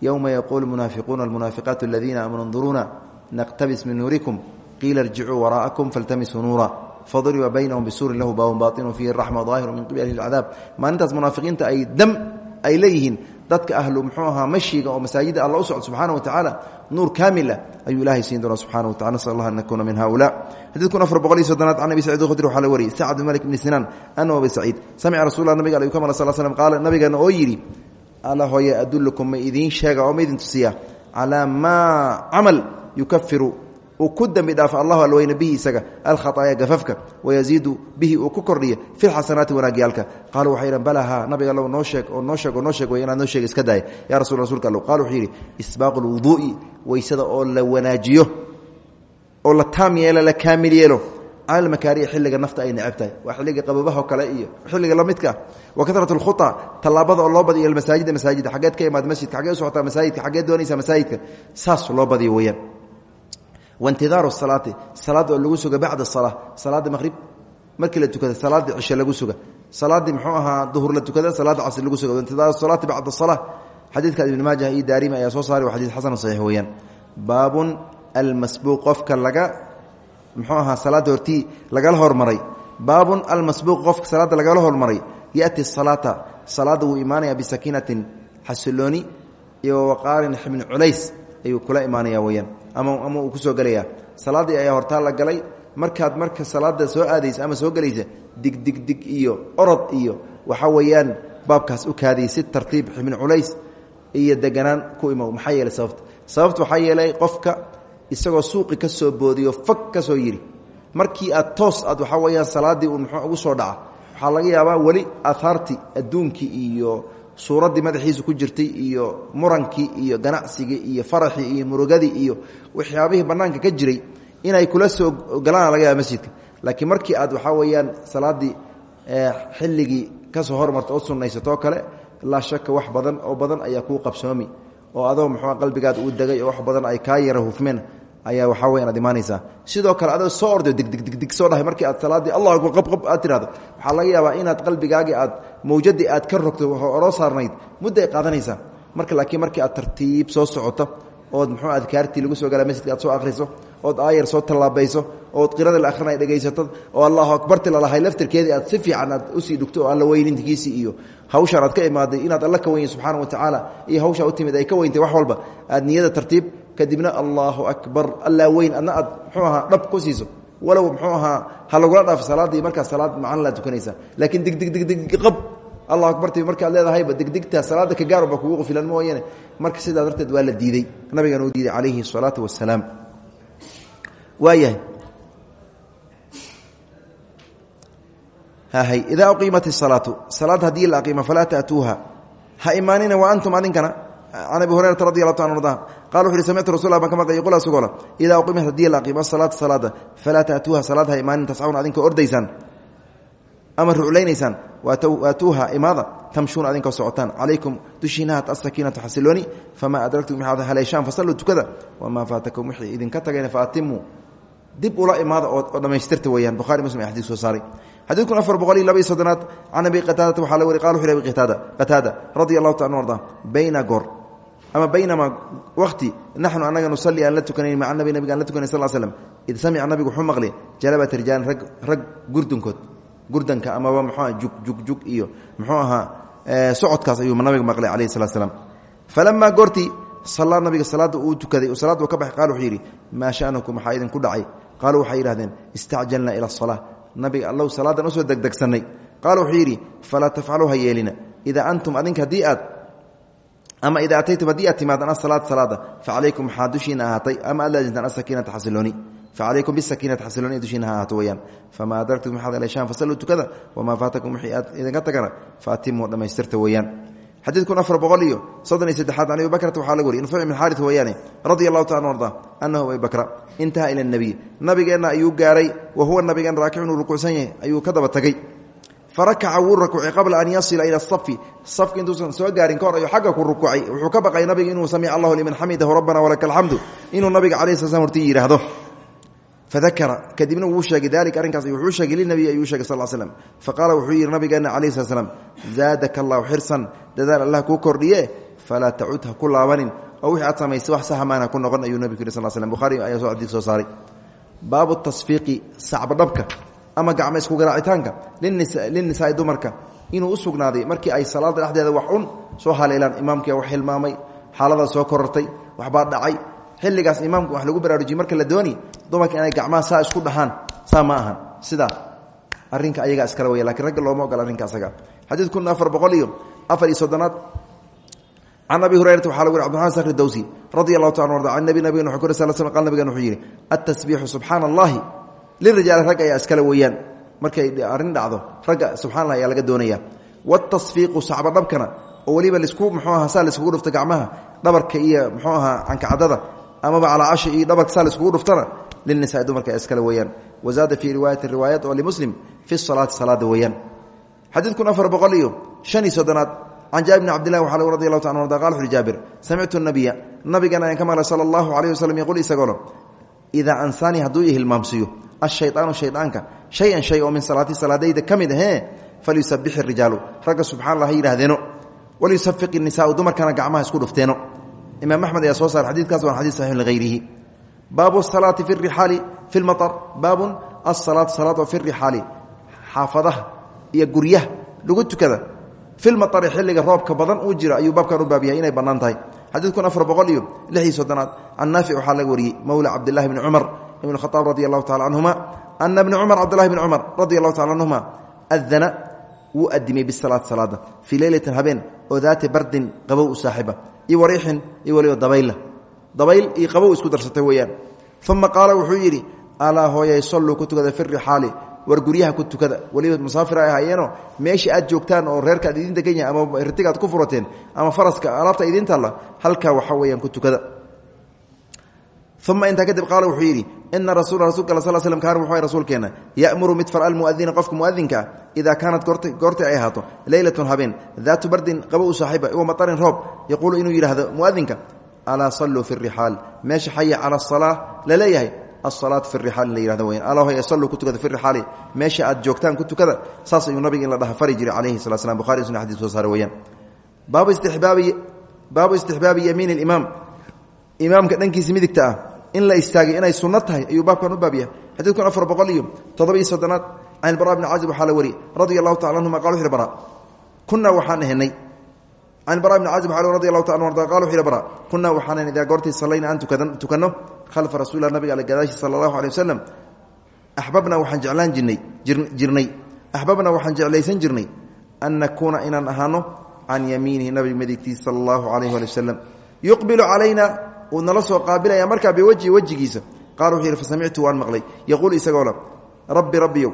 yowma yaquulu lmunaafiquuna almunaafiqaatu aladiina aamanuu nduruuna naqtabis min nuurikum qiila irjicuu waraa'akum faltamisuu nuura faduriba baynahum bisuurin lahu baabun baطinu fiihi raxma daahiru min qibali lcadaab maalintaas munaafiqiinta ay dam ay leeyihiin dadka ahlu muxuu ahaa mashiga oo masaajida alla u socdo subxaana wa tacaala nuur kaamila ayuu ilahay siin doonaa subxana wa tacala nasal allah an nakuuna min haula xadiidkun afar boqol iyo soddonaad can abi sacid khudri waxaa la wariyey sacd bin malik bni sinaan anahu abi saciid samica rasulah nabiga alayuu ka mala sal slm qaala nabigeena oo yidhi alla hooye adulukum ma idiin sheega oo ma idin tusiya calaa maa camal yukafiru uu ku dembi dhaafo allahu alweyne bihi isaga alkhaaaya gafafka wayaziidu bihi uu ku kordhiya fi xasanaati wanaagyaalka qaalu waxay dhn bala ha nabiga alw noo sheeg oo noo sheeg oo noo sheeg way inaad noo sheeg iska daaya. Ya rasul rasulka alw qal wuxuu yidhi isbaaqu lwuduu'i weysada oo la wanaajiyo oo la taam yeelo la kaamil yeelo cala almakaarihi xilliga nafta ay necab tahay. Waa xilliga qababaho kale iyo xilliga la midka. Wa karat اlkhuطa tallaabada oo loo badiyo masaajida masaajida xageed ka imaada masjidka xagee u socotaa masaajidka xageed doonaysa masaajidka saas loo badiyo weeyaan waintidaaru salaati salaad oo lagu suga bacda salaa salaada maqhrib markii la tukada salaadii cishe lagu suga salaadii muxuu ahaa duhur la tukada salaada casri lagu suga waintidaaru salaati bacda salaa xadiidka ibn maajah iyo daarimi ayaa soo saaray waa xadiid xasan saxiix weeyaan baabun almasbuuq qofka laga muxuu ahaa salaadda hortii lagala hormaray baabun almasbuuq qofka salaadda lagala hormaray yati salaata salaadda wuu imaanaya bisakiinatin xasilooni iyo waqaarin xibni culays ayuu kula imaanaya weyaan ama uu ku soo gelaya salaaddii ayaa hortaa la galay. Markaad marka salaada soo aadaysa ama soo gelaysa digdigdig iyo orod iyo waxa weeyaan baabkaas u kaadiyay si tartiib xibni culays iyo deganaan ku imow maxaa yeelay sababta? Sababta waxaa yeelay qofka isagoo suuqi ka soo boodiyo fag ka soo yidhi markii aad toos aad waxaa weyaan salaaddii uu muxuu ugu soo dhaca waxaa laga yaabaa weli ahaartii adduunkii iyo suuraddii madaxiisa ku jirtay iyo murankii iyo ganacsigii iyo faraxii iyo murugadii iyo waxyaabihii bannaanka ka jiray inay kula soo galaan laga yaaba masjidka laakiin markii aad waxaa weeyaan salaaddii xilligii ka soo hormarta oo sunnaysatoo kale laa shaka wax badan oo badan ayaa kuu qabsoomi. Oo adoo muxuu qalbigaada uu degay oo wax badan ay kaa yara hufmeen ayaa waxaa weyan aad imaanaysaa. Sidoo kale adoo soo ordo digdigdigdig soo dhahay markii aad salaaddii allah akbar qabqab aad tirahdo waxaa laga yaabaa inaad qalbigaagii aad mawjadii aad ka rogto oroo saarnayd muddo ay qaadanaysaa. Marka laakiin markii aad tartiib soo socoto ood muxuu adkaartii lagu soo gala masjidka aad soo akhriso ood aayar soo tallaabayso ood qirada la akhrinay oo allahu akbarti lalahay laftirkeedii aad si fiican aad u sii dhugto oo alla weyninkiisii iyo hawshaan aad ka imaaday inaad alla ka weynya subxaana wa tacaala iyo hawshaa u timid ay ka weyntay wax walba aad niyada tartiib kadibna allahu akbar allaa weyn adna aad muxuu ahaa ku siiso. Walow muxuu ahaa dhaafo salaaddii markaas salaad macana laa tukanaysaa. Laakiin digdigdigdig qab. Allah akbarti markaad leedahayba digdigtaa salaada ka gaarba kugu qufilan mooyane marka sidaa darteed waa la diiday. Nabigan uu diiday calayhi الsalaatu wasalaam waayahay. Idaa uqiimat isalaatu salaad haddii la aqiima falaa taatuuha ha imaanina wa antum adinkana. Can abi hurayrata radi la ta arda qal wuxu uhi samictu rasullah baan ka maqlay. Yqul asugoola idaa uqimat haddii la aqiima asalaata salaada falaa taatuuha salaad ha imaanin tascawna adinka ordaysaan ama ruclaynaysaan waatuuha imaada tamshuuna adinkoo socotaan. Calaykum dushiinahat asakiinatu xasilooni famaa adragtum mid haleyshaan fasaluu tukada. Wamaa faatakum wixii idinka tagayna faatimu dib ula imaada oo dhammaystirta weeyaan. Bukhari muslim ay soo saaray. Xadiidkun afar boqol iyo laba iyo soddonaad la wari qala wuxu abi qataada radia taala arda bayna goor. Ama baynamaa waqti naxnu anaga nusalli aan la tukanayn maca nabi nabiga aan la tukanayn sal slm id samica nabigu wuxuu maqli jalabat rag rag gurdunkood gurdanka amaba mxua jug jug jug iyo muxuu ahaa socodkaas ayuu nabiga maqlay calayhi salat slam falamaa goortii sallaa nabiga salaadda uu tukaday salaadda ka baxay qaal wuxuu yidhi maa idinku dhacay qaaluu waxay yidhahdeen istacjalnaa ila asalaa nabiga allow salaadan u soo degdegsannay qaal wuxuu yidhi falaa tafcaluu ha yeelina. Idaa antum adinka haddii aad ama idaa ataytum haddii aad timaadaan asalaad salaada facalaykum maxaa dushiina ahaatay? Ama aad laazimtaan asakiinata xasilooni? Facalaykum bisakiinati xasilooni dushiina ha ahaato weyaan famaa adragtum maxaad haleeshaan fasalluu tukada wamaa faatakum wixii aad idinka tagana faatimuu dhammaystirta weeyaan xadiidkun afar boqol iyo soddon iyo saddexaad can abi bakrata waxaa laga wariy nufuc ibn xaaris weeyaane radia allahu taala arda anahu abi bakra intaha ila nebiy nabigeenna ayuu gaaray wa huwa nabigeen raakicun uu rukuucsan yahay ayuu ka daba tagay. Farakaca wuu rukuucay qabla an yasila ila safi safka intuusan soo gaarin kahor ayuu xagga ku rukuucay wuxuu ka baqay nabiga inuu samic allahu liman xamidahu rabbana walaka alxamdu inuu nabiga calayi horti yidhaahdo fadakara kadibna wuu sheegay dalika arrinkaas wuxuu sheegay linabiy ayuu sheegay sal slm faqaala wuxuu yidhi nabigeena calayhi slat slam zaadaka allahu xirsan dadaal allah kuu kordhiye falaa tacud ha ku laabanin oo wixii aad samaysay wax sahamaan ha ku noqon ayuu nabigu yidhi sal slm buhari ayaa soo xadiid soo saaray baabu tasfiiqi sacbadhabka ama gacmo isku garaacitaanka linisaai dumarka inuu u sugnaaday markii ay salaada dhexdeeda wax un soo haleelaan imaamkia wax hilmaamay xaalada soo korortay waxbaa dhacay xilligaas imaamka wax lagu baraarujiyey marka la dooni dumarka inay gacmaha saa isku dhahaan saa ma ahan. Sidaa arinka ayagaa iskala weya lakiin ragga looma ogola arrinka asaga. Xadiid kun afar boqol iyo afar iyo soddonaad. Can abi hurayrata waxaa lagu yhi cbdiraman sakri dawsi radi allahu taala arda can nabi nabigen wuxuu ku sal sl qal nabigen wuxuu yidhi atasbiixu subxaana allahi lirijaali ragga ayaa iskale weeyaan markay arrin dhacdo ragga subxana allah ayaa laga doonaya watasfiiqu sacbadhabkana oo weliba lisku mxuu aha saa laiskugu dhufto gacmaha dhabarka iyo mxuu ahaa cankacadada amaba calaacashi iyo dhabarka saa laiskugu dhuftana linisaai dumarka iskale weeyaan. Wazaada fii riwaayati riwaayat oo limuslim fi salaati salaada weeyaan. Xadiidkun afar boqol iyo shan iyo soddonaad can jaabir bni cabdillahi waxa radi allahu ta arda qala wuxuhi jaabir samictu nabiya nabigan ayaan ka maqlay sala allahu alayh wasalam yaquul isagoolo idaa ansaanii hadduu i hilmaamsiiyo ashayaanu shayaanka shayan shay oo min salaati salaadayda ka mid ahee falyusabix rijaalu ragga subxana allah ha yidhahdeeno walyusafiq inisaau dumarkana gacmaha isku dhufteeno imaam axmed ayaa soo saaray xadidkaas waa xadid saxiix ligayrihi baabu salaati fi rixaali fi lmaar baabun asalaatu salaad oo fi rixaali xaafadaha iyo guryaha lagu tukada fi lmaari xilliga roobka badan uu jira ayuu baabkan u baab yahay inay bannaan tahay. Xadiidkun afar boqol iyo lix iyo soddonaad. Can naafic waxaa laga wariyey mowla cabdillahi bni cumar ibn khaaab radi allahu tacala canhuma ana bni cumar cabdillahi bni cumar radi allahu tacala canhuma adana wuu adimay bisalaati salaada fii leylatin habeen oo daati bardin qabow u saaxiiba iyo wariixin iyo weliba dabaylla dabayl iyo qabow isku darsatay weeyaan. Uma qaala wuxuu yidhi alaa hooyay salluu ku tukada fi rixaali. War guryaha ku tukada. Weliba musaafir ay ahaayeenoo meesha aad joogtaan oo reerka aad idiin degan yahay ama ritiga aad ku furateen ama faraska alaabta idiin taalla halkaa waxa weeyaan ku tukada uma intaa kadib qaala wuxuu yidhi ina rasul rasulka sl slm kaana wuxuu rasuulkeenna ya'muru mid far almuadina qofka muadinka ah idaa kaanat goortay ay ahaato leylatun habeen daatu bardin qabo u saaxiiba wa matarin roob yaquulu inuu yidhaahdo muadinka alaa salluu fi rixaal meesha xaya cala asalaa la leeyahay asalaatu fi rixaal la yihahdo weyan alaa hoy salluu ku tukada fi rixaali meesha aad joogtaan ku tukada saas ayuu nabiga in la dhaha fari jiray calayhi salatu slam bukhari sunna xadis soo saare weyaan baabu istixbaabi yamiin ah in la istaagay inay sunno tahay ayuu baabkan u baab yahay xadiidkun afar boqol iyo toddoba iyo soddonaad can ilbara bni caazib waxaa la wariyey radia allahu tacala anhuma bara kunaa waxaan ahenay can bara bni caazib waxaa radi taala arda qala wuxu yhi bara kunaa waxaan idaa goortii sallayna aan tukanno khalfa rasuulilah nabiga ale gadaashiis sala allahu alay wasalam waxaan jeclaan jirnay jirnay. Axbabnaa waxaan jeclaysan jirnay an nakuuna inaan ahaano can yamiinihi nabiga midigtiisa sala allahu alayh yuqbilu calayna uu nala soo qaabilaya markaa biwajhi wejigiisa. Qaal wuxuu yidhi fasamictu waan maqlay. Yaquul isagoola rabbi rabbiyow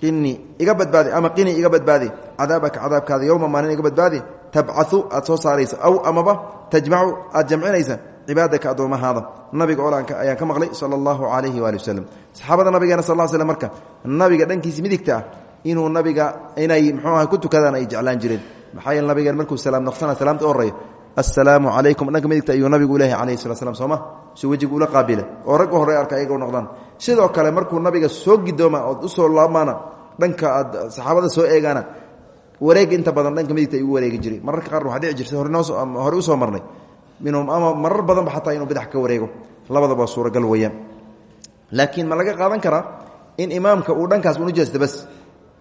qinii iga badbaadi ama qinii iga badbaadi cadaabaka cadaabkaada yowma maalin iga badbaadi tabcau aad soo saaraysa aw amaba tajmacu aad jamcinaysa cibaadaka addoomahaada. Nabiga olaanka ayaan ka maqlay sala allahu calayhi waali wasalam saxaabada nabigeena sal slm marka nabiga dhankiisa midigta ah inuu nabiga inay mxuu aha ku tukadaan ay jeclaan jireen. Maxaa yeele nabigeen markuu salaam noqsana assalaamu calaykum dhanka midigta ayuu nabigu leehay calayhi sala slam sooma si wejigu ula qaabila oo rag u horey arka ayaga noqdaan sidoo kale markuu nabiga soo gidooma ood u soo laabmaana dhanka saxaabada soo eegaana wareeg inta badan dhanka midigta ay u wareegi jiray. Mararka qaar waxaa dhici jirtay hore u soo marnay. Minhum ama marar badanba xataa inuu bidax ka wareego. Labadaba suuragal weeyaan. Laakiin ma laga qaadan karaa in imaamka uu dhankaas unu jeesta bas.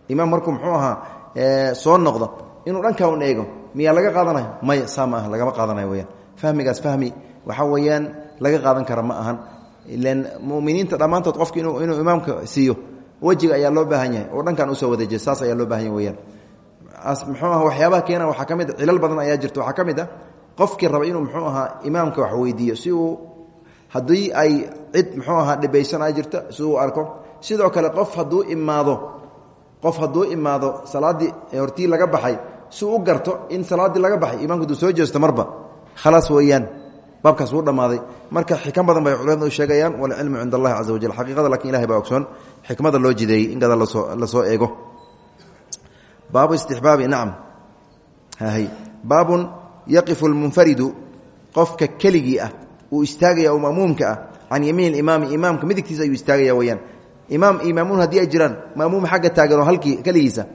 Imaam markuu muxuu soo noqdo. Inuu dhankaa un eego miyaa laga qaadanaya maya saa ma ah lagama qaadanayo weyaan fahmigaas fahmi waxa weeyaan laga qaadan kara ma ahan. Ilan muminiinta dhammaantood qofki inuu imaamka siiyo wejiga ayaa loo baahan oo dhankan u soo wadaje saas ayaa loo baahan yahy weyaan muxuu aha waxyaabaha keena waxaa cilal badan ayaa jirta waxaa ka mid a inuu muxuu ahaa imaamka wax weydiiyo si uu haddii ay cid muxuu ahaa dhibaysan ay jirta si uu arko. Sidoo kale qof hadduu imaado qof hadduu imaado salaaddii hortii laga baxay si u garto in salaaddii laga baxay imaamku haduu soo jeesto marba khalaas weeyaan baabkaas wuu dhammaaday. Marka xikam badan bay culimadu sheegayaan walcilmu cind allahi caza wajal xaqiiqada laakiin ilahay baa ogsoon xikmada loo jideeyey in gada la soo la soo eego. Baabu istixbaabi nacam. Baabun yaqifu lmunfaridu qofka keligii ah uu istaagaya oo ma'muumka ah can yamiin imaami midigtiisa ayuu istaagaya weyaan imaam imaamuun haddii ay jiraan ma'muum xagga taagan oo halkii keligiisa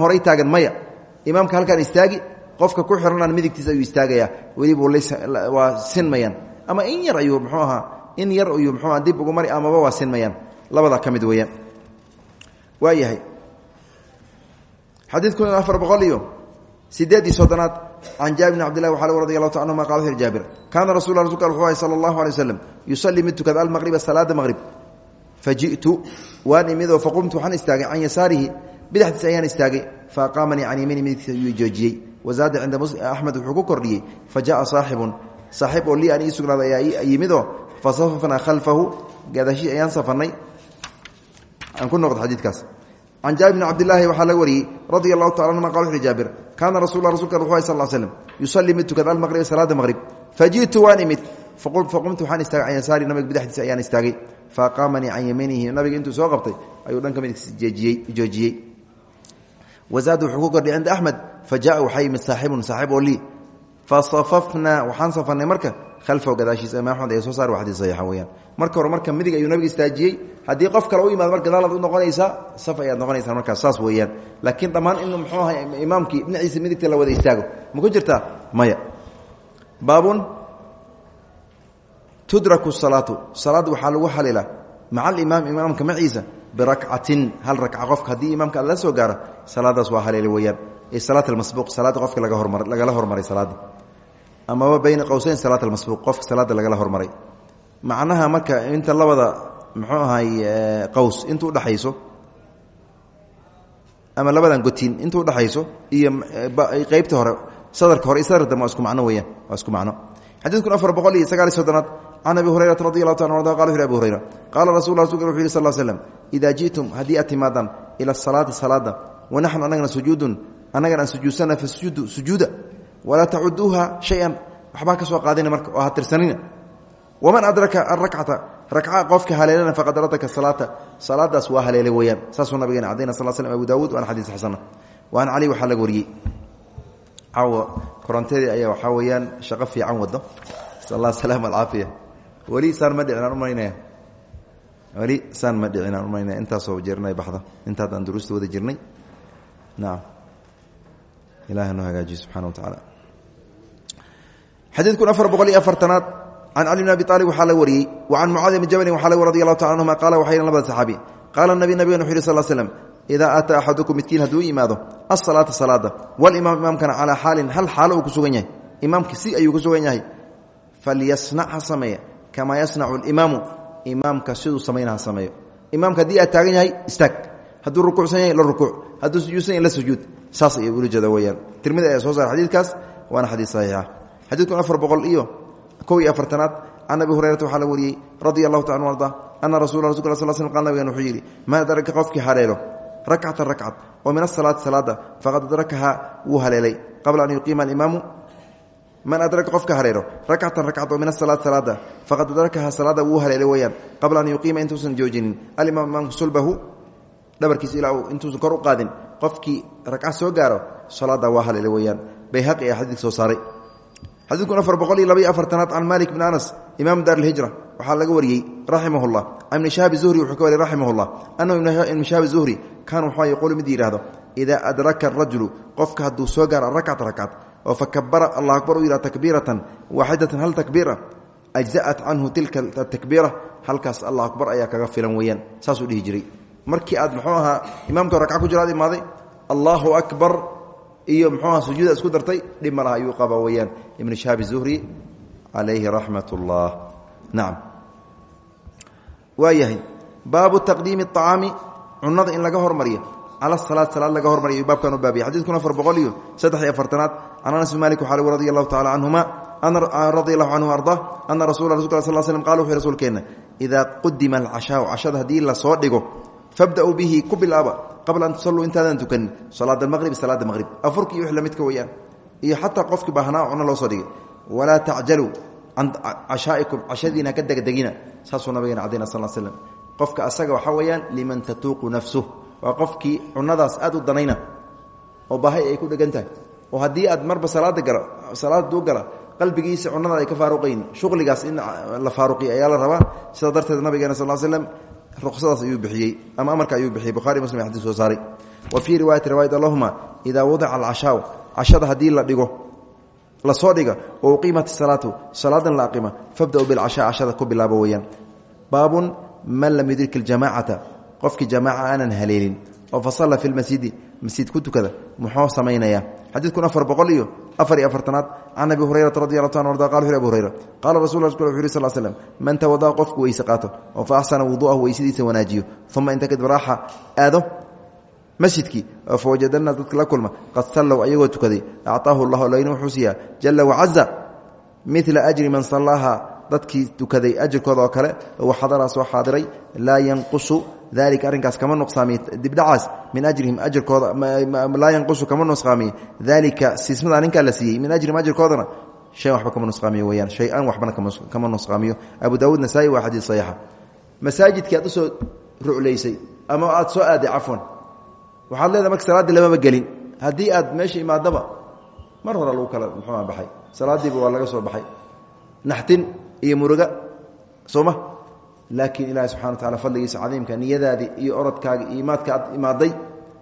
horay taagan maya imaamka halkaan istaagi qofka ku xiranaan midigtiisa ayuu istaagaya weliba waa sinmayaan. Ama in yar ayuu mxuu in yar ayuu mxuuaha dib ugu mari amaba waa sinmayaan. Labadaa ka weeyaan. Waa yahay. Xadiidku afar boqol iyo sideedii soddonaad can jaabir bn cabdillahi waxaa radi allahu ta anhuma qala wuxu jaabir kaana rasul rasulka wuxuu ahay sala allahu alay waslem yusalii mid tukada almaqriba salaada maqrib faji'tu waan imidoo faqumtu waxaan bidaxdiisa ayaan istaagay. Faaqaamanii can yamiini midigtiisa ayuu joojiyey. Wazaada cinda axmed wuxuu ku kordhiyey. Fa jaءa saaxibun. Saaxiib oo lii aan ii sugnaaday ayaa yimidoo fasafafnaa khalfahu. Gadaashii ayaan safanay aan ku noqdo xadiidkaas. Can jaabir bni cabdilaahi waxaa laga wariyey radia allahu taala anuma qal wuxu uhi jaabir kaana rasul rasulka wuxu ahy sal l slm yusalii mid tukada almaqriba salaada maqrib faji'tu waan imid. Faqumtu waxaan istaagay can yasaari nabiga bidaxdiisa ayaan istaagay. Faaqaamanii can yamiinihi nabiga intuu soo qabtay ayuu dhanka midigtiisa joojiyey wazaad wuxuu ku kordhay cinda axmed fa jaءa waxaa yimid saaxibun saaxib oo lii. Fasafafnaa waxaan safarnay marka khalfahu gadaashiisa imaam axmed ayaa soo saar xadii saxiixa weeyaan. Marka hore marka midig ayuu nabiga istaajiyey. Haddii qof kale u imaado mar gadaalaad u noqonaysaa saf ayaad noqonaysaa markaas saas weeyaan. Laakiin dhammaan in muxuu aha imaamkii dhinaciisa midigta la wada istaago. Ma ku jirtaa? Maya. Baabun. Tudraku salaatu. Salaad waxaa lagu xalila maca alimaam imaamka maciisa birakcatin hal rakca qofka haddii imaamka la soo gaaro salaadaas waa haleeli weeyaan. Salaat almasbuuq salaadda qofka laga hormar lagala hormaray salaadda. Amaba bayna qowseyn salaat almasbuuq qofka salaadda lagala hormaray. Macnaha marka inta labada muxuu ahay qows inta udhexayso ama labadan gotiin inta udhexayso iyo qeybta hore sadarka hore iyo sadarka dambe waa isku macno weeyaan waa isku macno xadiidkun afar boqol iyo sagaal iyo soddonaad can abi hurayrata radi allahu taala arda qala abi hurayra qaala rasul rasulka wuxu yhi sal l slm idaa ji'tum haddii aad timaadaan ila asalaati salaada wanaxnu annagana sujuudun annagan aan sujuudsana fasujuudu sujuuda walaa tacuduuha shay-an. Waxbaa ka soo qaadina marka oo ha tirsanina. Waman adraka arakcata rakca qofka haleelana faqad adraka salaata salaadaas waa haleelay weeyaan. Saasuu nabigeena cadayna sal slm abu daawuud waana xadiis xasana waan caawa koronteedii ayaa waxaa weeyaan shaqo fiican wado sal allah salaam alcaafiya. Weli saan ma dhicin aan u malaynaya weli saan ma dhicin aan u malaynaya intaasoo jeernay baxda intaad aan duruusta wada jirnay. Nacam ilahi noo hagaajiyo subxana wa tacaala. Xadiidkun afar boqol iyo afartanaad can cali bn abi aalib waxaa laga wariyey wa can mucaadi bni jabalin waxaa laga radi allahu taala anhuma qaala waxay labada saxaabi. Qaala nabi nabigan wuxu yhi sal slm idaa ataa axadukum midkiin hadduu yimaado asalaata salaada walimaam imaamkana calaa xaalin hal xaalo uu ku sugan yahay imaamka si ayuu ku sugan yahay falyasnac ha sameeya kamaa yasnacu alimaamu imaamka siduu samayna ha sameeyo imaamka haddii aad taagan yahay istaag hadduu rukuucsan yahay la rukuuc hadduu sujuudsan yahay la sujuud saas ayay ula jeeda weyaan tirmidi ayaa soo saara xadiidkaas waana xadiis saxiixa xadiidkun afar boqol iyo kow iyo afartanaad can abi hurayrata waxaa la wariyey radia allahu taala arda ana rakcatan rakcad oo min asalaati salaada faqad adrakahaa wuu haleelay qabla an yuqiima alimaamu man adraka qofka haleelo rakcatan rakcad oo min asalaati salaada faqad adrakahaa salaada wuu haleelay weyaan qabla an yuqiima intuusan joojinin alimaam imaamku sulbahu dhabarkiisa ilaa uu intuusan kor u qaadin qofkii ragca soo gaaro salaada waa haleelay weyaan bayhaqi ayaa xadiidka soo saaray xadiidkun afar boqol imaamu daar alhijra waxaa laga wariyey raximah ibni shahaab zuhri wuxuu ka wariyey raximah llah anahu ibni shahaab zuhri kaana waxaa yaquulu mid yidhahdo idaa adraka arajulu qofka hadduu soo gaaro arakcata rakcad oo fakabara allah akbar u yidhah takbiiratan hal takbiira ajza'at canhu tilka atakbiira halkaas allah akbar ayaa kaga filan weeyaan. Saasuu dhihi jiray. Markii aad muxuu ahaa imaamka rakca ku jiraad imaaday allahu akbar iyo muxuuaha sujuuda isku dartay dhib ayuu qaba weyaan ibnu shahaab zuhri calayhi raxmat ullah nacam waayahay baabu taqdiimi acaami cunada in laga hormariyo cala salaad salaad laga hormariyo baabkan u baabiya xadidkun afar boqol iyo saddex iyo afartanaad can anas bin malik waxaa lgu radi allahu tacala canhuma radi allahu canhu arda ana rasula rasulka sal slm qala wuxuu rasuulkeenna idaa qudima alcashaau cashada haddii la soo dhigo fabda'uu bihi ku bilaaba qabla an tusalluu intaadan tukanin salaada almaqribi salaada maqrib afurki iyo wix lamidka weeyaan iyo xataa qofkii baahnaa walaa tacjaluu can cashaa'ikum cashadiina ka degdegina saasuu nabigeena cadayna sal slm qofka asaga waxaa weeyaan liman tatuuqu nafsuh waa qofkii cunadaas aad u danayna oo baahay ay ku dhegan tahay. Oo haddii aad marba salaada gala salaada duu gala qalbigiisa cunada ay ka faaruqayn shuqligaas in la faaruqiy ayaa la rabaa. Sidaa darteed nabigeena sal slm ruqsadaas ayuu bixiyey ama amarka ayuu bixiyey. Buhari muslim xadii soo saaray. Wa fii riwaayati riwaayat allahuma idaa wadaca la soo dhiga uqiimat salaatu salaadan la aqima fabda'u bilcashaa cashada ku bilaabo weeyaan. Baabun man lam yudrik iljamacata qofkii jamaaca aanan haleelin. Oo fasalla fi lmasjidi masjid ku tukada muxuu samaynayaa xadiidkun afar boqol iyo afar iyo afartanaad can abi hurayrata radi allahu ta arda abu hurayra qaala rasul wuxu yuri sal slm man tawada'a qofku weyse qaato oo fa axsana wudu'ahu weysadiisa wanaajiyo uma inta kadib raaxa aado masjidkii oo fa wajadana dadka la kulma. Qad sallow ayagoo tukaday acطaahu llahu layna wuxuu siiyaa jala wacaza mila ajri man sallaaha dadkii tukaday ajirkooda oo kale wa xadara soo xaadiray laa yanqusu dalika arrinkaas kama nuqsaamiy dibdhacaas min ajrihim ajirkooda laa yanqusu kama nusqaamiy dalika siismada arrinkaa la siiyey min ajrihim ajirkoodana shayan waxba kama nusqaamiyo weyaan shay-an waxbana kama nusqaamiyo abu daawuud nasaa-i waa xadiis saxiixa. Masaajidkii aad u soo ruclaysay ama aad soo aaday cafwan waxaad leedahay marka salaaddii lamaba gelin. Haddii aad meesha imaadaba mar hore lagu kala muxuua baxay. Salaadiiba waa laga soo baxay. Naxtin iyo muruga sooma laakiin ilahi subxana wa tacala fadligiisa cadiimka niyadaadii iyo orodkaaga iyo aad imaaday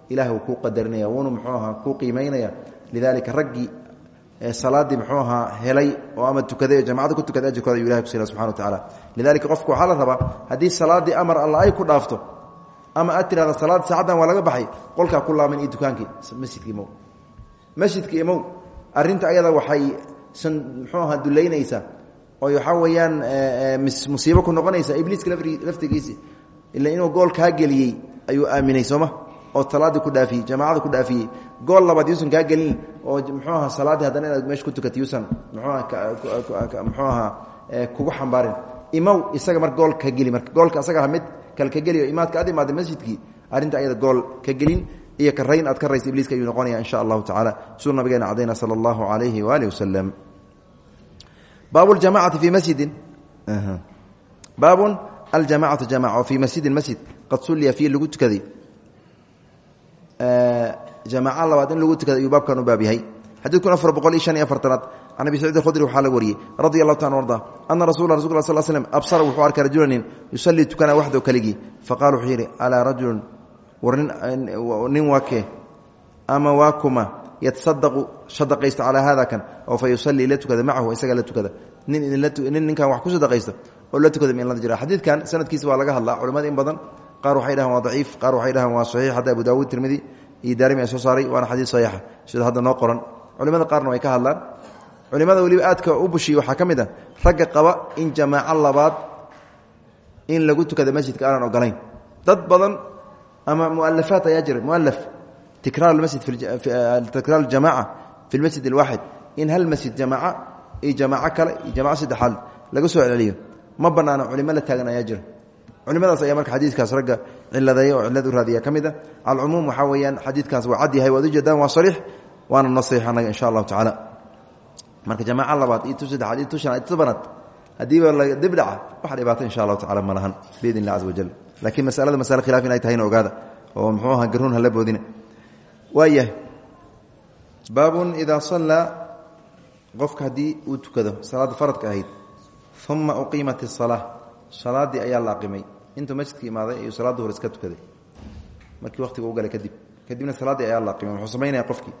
ilahi wuu kuu qadarinaya wuuna muxuu ahaa kuu qiimaynaya lidalika raggii salaadii muxuu ahaa helay oo ama tukaday jamacada ku tukaday ajirkooda ayuu ilahi wa tacala lidalika qofku waxaa la salaadii amar alla ay ku dhaafto ama aad tirahda salaad saacaddan waa laga baxay qolkaa ku laaban iyo dukaankii masjidka imow. Masjidka imow arrinta ayada waxay san muxuu ahaa dulaynaysaa oo waxaa weeyaan musiibo ku noqonaysa ibliiska laftigiisi ila inuu gool kaa geliyey ayuu aaminay sooma oo salaadii ku dhaafiyey jamaacada ku dhaafiyey. Gool labaad yuusan kaa gelin oo muxuu ahaa salaaddii haddana inaad meesha ku tukata yuusan muxuu ahaa kugu xambaarin. Imow isaga mar gool ka geli marka goolka asaga mid kale ka geliyo imaadka aad imaada masjidkii arrinta ayada gool ka gelin iyo ka rayn aad ka raysa ibliiska ayuu noqonaya insha allahu tacala siduu nabigeena cadayna sala allahu calayhi waaalih wasalam baabu ljamacati fii masjidin. Baabun aljamacatu jamaca fii masjidin masjid qad sulliya fii lagu tukaday. Jamaaca labaad in lagu tukaday ayuu baabkan u baab yahay xadiidkun afar boqol iyo shan iyo afartanaad can abi saciid alkhudri waxaa laga wariyey radi allahu taala arda ana rasula rasulka sal slm absara wuxuu arkay rajulanin yusallii tukanaa waxdo keligii faqala wuxuu yidhi alaa rajulun war nin waa kee? Ama waa kuma yatasadaqu sadaqaysta calaa hada kan? Oo fa yusallii la tukada macahu isaga la tukada. Nin nin ninkan wax ku sadaqaysta oo la tukada min la jira. Xadiidkan sanadkiisa waa laga hadlaa culimada in badan qaar waxay dhahaan waa daciif qaar waxay dhahaan waa saxiix hadda abu daawuud tirmidi iyo daarimi ay soo saaray waana xadiis saxiixa. Sida hadda noo qoran culimada qaarna way ka hadlaan. Culimada weliba aadka u bushiya waxaa ka mid ah ragga qaba in jamaaco labaad in lagu tukada masjidka aanan ogolayn dad badan ama mualafaat ayaa jira mualaf tikraar masjid tikraar jamaca fi lmasjid alwaaxid. In hal masjid jamaaca iyo jamaaco kale iyo jamaco saddexaad laga soo celceliyo ma banaano culimo la taagan ayaa jira. Culimadaas ayaa marka xadiidkaas ragga ciladeeya oo cilad u raadiya ka mid a alcumuum waxaa weeyaan xadiidkaas waa cad yahay waad ujeedaan waa sariix waana noo saxiix annaga insha allahu tacaala. Marka jamaaco labaad iyo tu saddexaad iyo tu shanaad iyo tobanaad haddiiba la dib dhaca wax dhibaato insha allahu tacala ma lahan biidn illah caza wajal laakiin masalada masale khilaaf inay tahayna ogaada oo muxuu ahaa garuun hala boodina waayahay baabun idaa sallaa qofka haddii uu tukado salaadda faradka ahayd uma uqiimat isalaa salaaddii ayaa la aqimay intuu masjidka imaaday ayuu salaadda hore iska tukaday. Markii waqtiga u galay kadib kadibna salaaddii ayaa la aqimay wuxuu samaynaya qofkii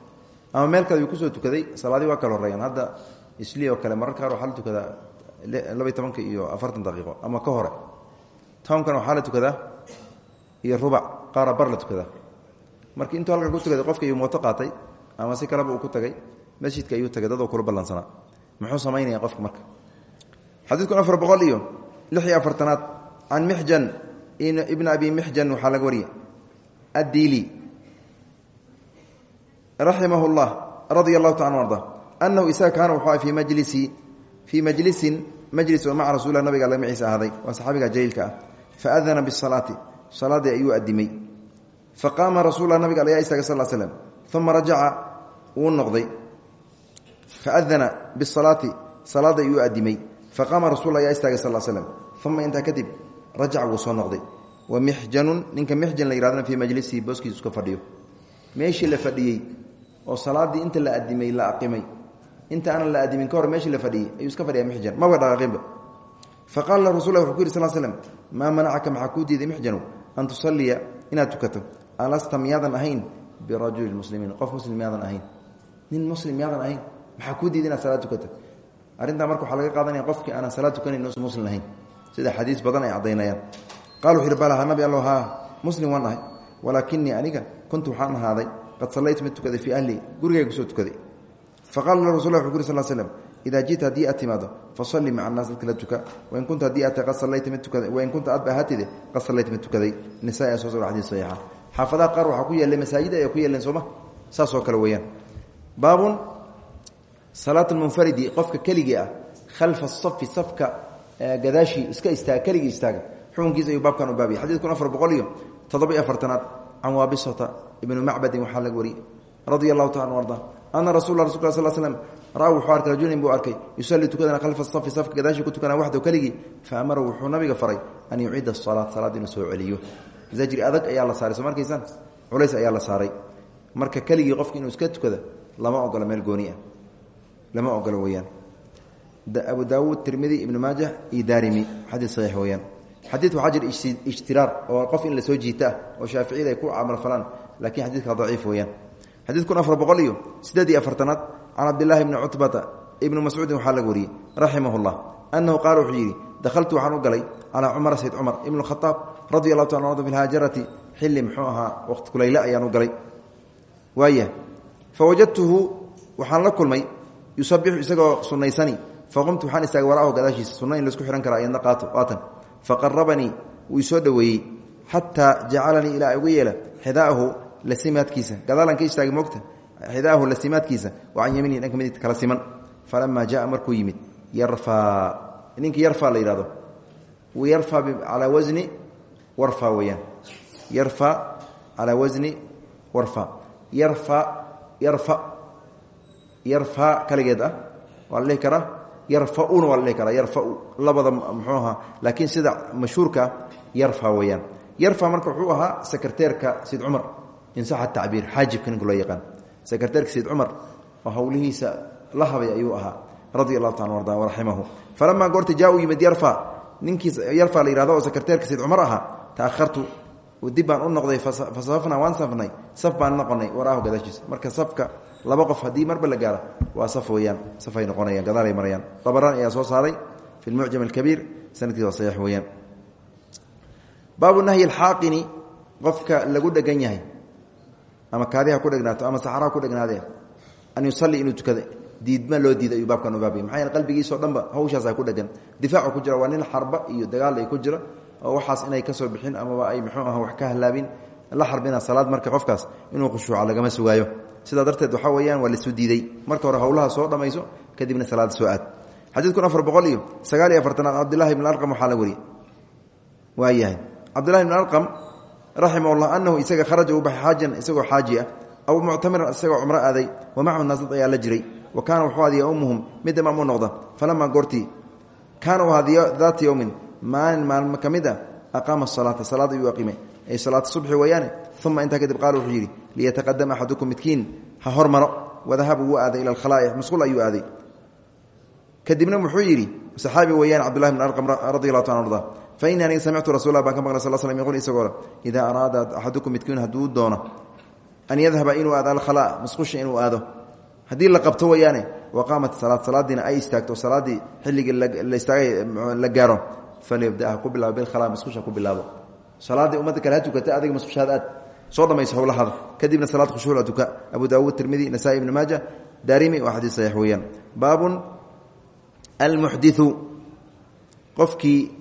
ama meel kale ku soo tukaday. Salaadii waa kala horeeyaan hadda isli oo kale mararka qaar waxaa la tukadaa labaiy tobanka iyo afartan daqiiqo ama ka hore. Tobankana waxaa la tukadaa iyo rubac qaara bar la tukadaa. Marka intuu halkan ku tukaday qofka iyuu mooto qaatay ama si kaleba uu ku tagay masjidka ayuu tagay dadoo kula ballansanaa muxuu samaynaya qofka marka? Xadiidkun afar boqol iyo lix iyo afartanaad can mixjan ibn abi mixjan waxaa laga wariyay. Addiili raximah llah radia allahu taala arda anahu isaga kaana wuxuu fii majlisi fii majlisin majlis oo maca rasulilah nabiga alla maciisa ahaaday waa saxaabiga jaliilka ah. Faadana bisalaati salaadii ayuu adimay faqaama rasulla nabiga ayaa istaaga sal slm uma rajaca wuu noqday. Faadana bisalaati salaada ayuu adimay faqaama rasul ayaa istaagay sal slm uma intaa kadib rajaca wuu soo noqday. Wa mixjanun ninka mixjan la yihadna fii majlisihi oo salaadii inta la adimay la aqimay. Inta aanan la adimin ka hor la fadhiyey ayuu iska fadhiya mixjan. Maba dhaqaaqinba. Faqala la rasul wuxuu ku yiri sal slm maa manacaka maxaa kuu diiday an tusaliya inaad tukato. Alasta miyaadan ahayn birajuli muslimiin. Qof muslim miyaadan ahayn. Nin muslim miyaadan ahayn? Maxaa kuu diiday inaad salaad tukato? Arrintaa qaadanaya qofkii aanan salaad tukanayn nuusan muslim ahayn sida xadiis badan ay caddaynayaan. Qala wuxu yhi balaha nabi allo haa muslim waan ahay walaakinii kuntu waxaan qad sallaytu mid tukaday fii ahli gurigayga ku soo tukaday. Faqala rasul wuxu ku uri sal slm idaa jita haddii aad timaado fasalli maca annaas dadka la tuka. Wain kunta haddii aad qad sallayta mid tukaday wain kunta aad ba ahaatide qad sallayta mid tukaday. Nisaa soo sar xadiis saxiixa. Xaafadaha qaar waxaa ku yeelay masaajid ay ku yeeleen sooma saasoo kale weeyaan. Baabun salaat lmunfaridi qofka keligii ah khalfa safi safka gadaashii iska istaaga u can waabisata ibnu macbadin waxaa laga wariyey radia allahu taala arda ana rasul rasulka sal slm ra'a wuxuu arkay rajulan buu arkay yusallii tukadana khalfa safi safka gadaashii ku tukana waxdaw keligii fa amara wuxuu nabiga faray an yuciida asalaat salaad inuu soo celiyo zajri adag ayaa la saaray soo markaysaan culays ayaa la saaray marka keligii qofki inuu iska tukada lama ogola meel gooni ah lama ogola weyaan abu daawuud tirmidi ibnu maajah iyo daarimi xadii saxiix xadiidku waxaa jir ijtiraar oo qof in la soo jiita ah oo shaaficiyada ay ku camal falaan lakiin xadiidka daciif weyaan xadiidkun afar boqol iyo siddeed iyo afartanaad can cabdillahi bni cutbata ibni mascuudin waxaa laga wariyey raximah llah anahu qaala wuxuu yidhi dakhaltu waxaan u galay calaa cumara sayd cumar ibn khaaab radi allahu taala anu fi lhaajarati xilli muxuu ahaa waqti kulayle ayaan u galay. Waaya fawajadtuhu waxaan la kulmay yusabixu isagoo sunaysani faqumtu waxaan istaagay waraahu gadaashiisa sunna in la isku xihan karaa iyadna qaato waatan faqarabanii wuu isoo dhoweeyey xataa jacalanii ilaa ugu yeela xidaahu lasimaadkiisa ka istaagay moogta xidaahu lasimaadkiisa wa can yamiinihi dhanka midigta kala siman. Jaa markuu yimid yarfaa ninkii yarfaa la yidhahdo yarfaa calaa wasni warfa weyaan yarfa calaa wasni warfa yarfa yarfa yarfa kaligeed ah waa la yarfauna waa la dhihi karaa yarfau labada muxuu ahaa laakiin sida mashhuurka yarfa weyaan yarfa marka wuxuu ahaa sekreteerka sayid cumar insaxa tacbiir xaajibka ninka loo yaqaan. Sekreteerka sayid cumar oo howlihiisa la habay ayuu ahaa radia allahu taala arda waraximahu falamaa goorta jaa u yimid yarfa ninkii yarfa la yihahdo oo sekreteerka sayid cumar ahaa tahartu dib baan u noqday fasafna waan safnay saf baan noqonay waraahu gadaashiisa marka safka laba qof haddii marba la gaaro waa saf weyaan safay noqonayaan gadaalay marayaan. Dabaraan ayaa soo saaray fi lmucjam alkabiir sanadkiis waa saxiix weyaan baabu nahyi alxaaqini qofka lagu dhegan yahay ama kaadiha ku dhegnaato ama saxaraha ku dhegnaadee an yusalli inuu tukada diidma loo diiday ayuu baabkan u baabaya maxaa yeele qalbigiisao dhanba hawshaasaa ku dhegan. Difaacu ku jira waa nin xarba iyo dagaal ay ku jira oo waxaas inay ka soo bixin amaba ay muxuu ah wax ka halaabin. La xarbina salaad marka qofkaas inuu khushuuca lagama sugaayo sidaa darteed waxaa weeyaan waa laisu diiday. Marka hore howlaha soo dhammayso kadibna salaada soo aad. Xadiidkun afar boqol iyo sagaal iyo afartanaad cabdillahi bn la wariyey waayahay cabdillahi bn arqam raximah llah anahu isaga kharaja u baxay xaajan isagoo xaaji ah. Aw muctamiran isagoo cumro aaday. Wa macahu naas dad la jiray. Wa kaana wuxuu adiya ummuhum mid imaam noqda. Falamaa goortii kaana u hadiyo daata yowmin maalin maalmo ka mid a aqaama asalaata salaad ay salaata subxi weeyaane uma intaa kadib qaala wuxuu liyataqadama axadukum midkiin ha hormaro wadahaba wuu aaday ila alkhalaa'i musqul ayuu aaday. Kadibna wuxuu yidhi saxaabi weeyaan cabdullahi bn arqam radi allahu ta arda fa ini aniga samictu rasulah baan ka maqlay sal slm yqul isagoo le idaa araada axadukum midkiin hadduu doono an yadhaba inuu aado alkhalaa musqusha inuu aado. Haddii la qabto weeyaane wa qaamat salaad salaadiina ay istaagto salaaddii xilligii la istaagay la gaaro falyabdaha ku bilaabo bilkhala musqusha ku bilaabo. Salaaddii ummadda kale ha tukata adiga musqushaad aad soo dhamayso howlahaada kadibna salaad khushuuca tuka abu daawuud tirmidi nasaa-i ibni maaja daarimi waa xadiis saxiix weeyaan. Baabun almuxdiu qofkii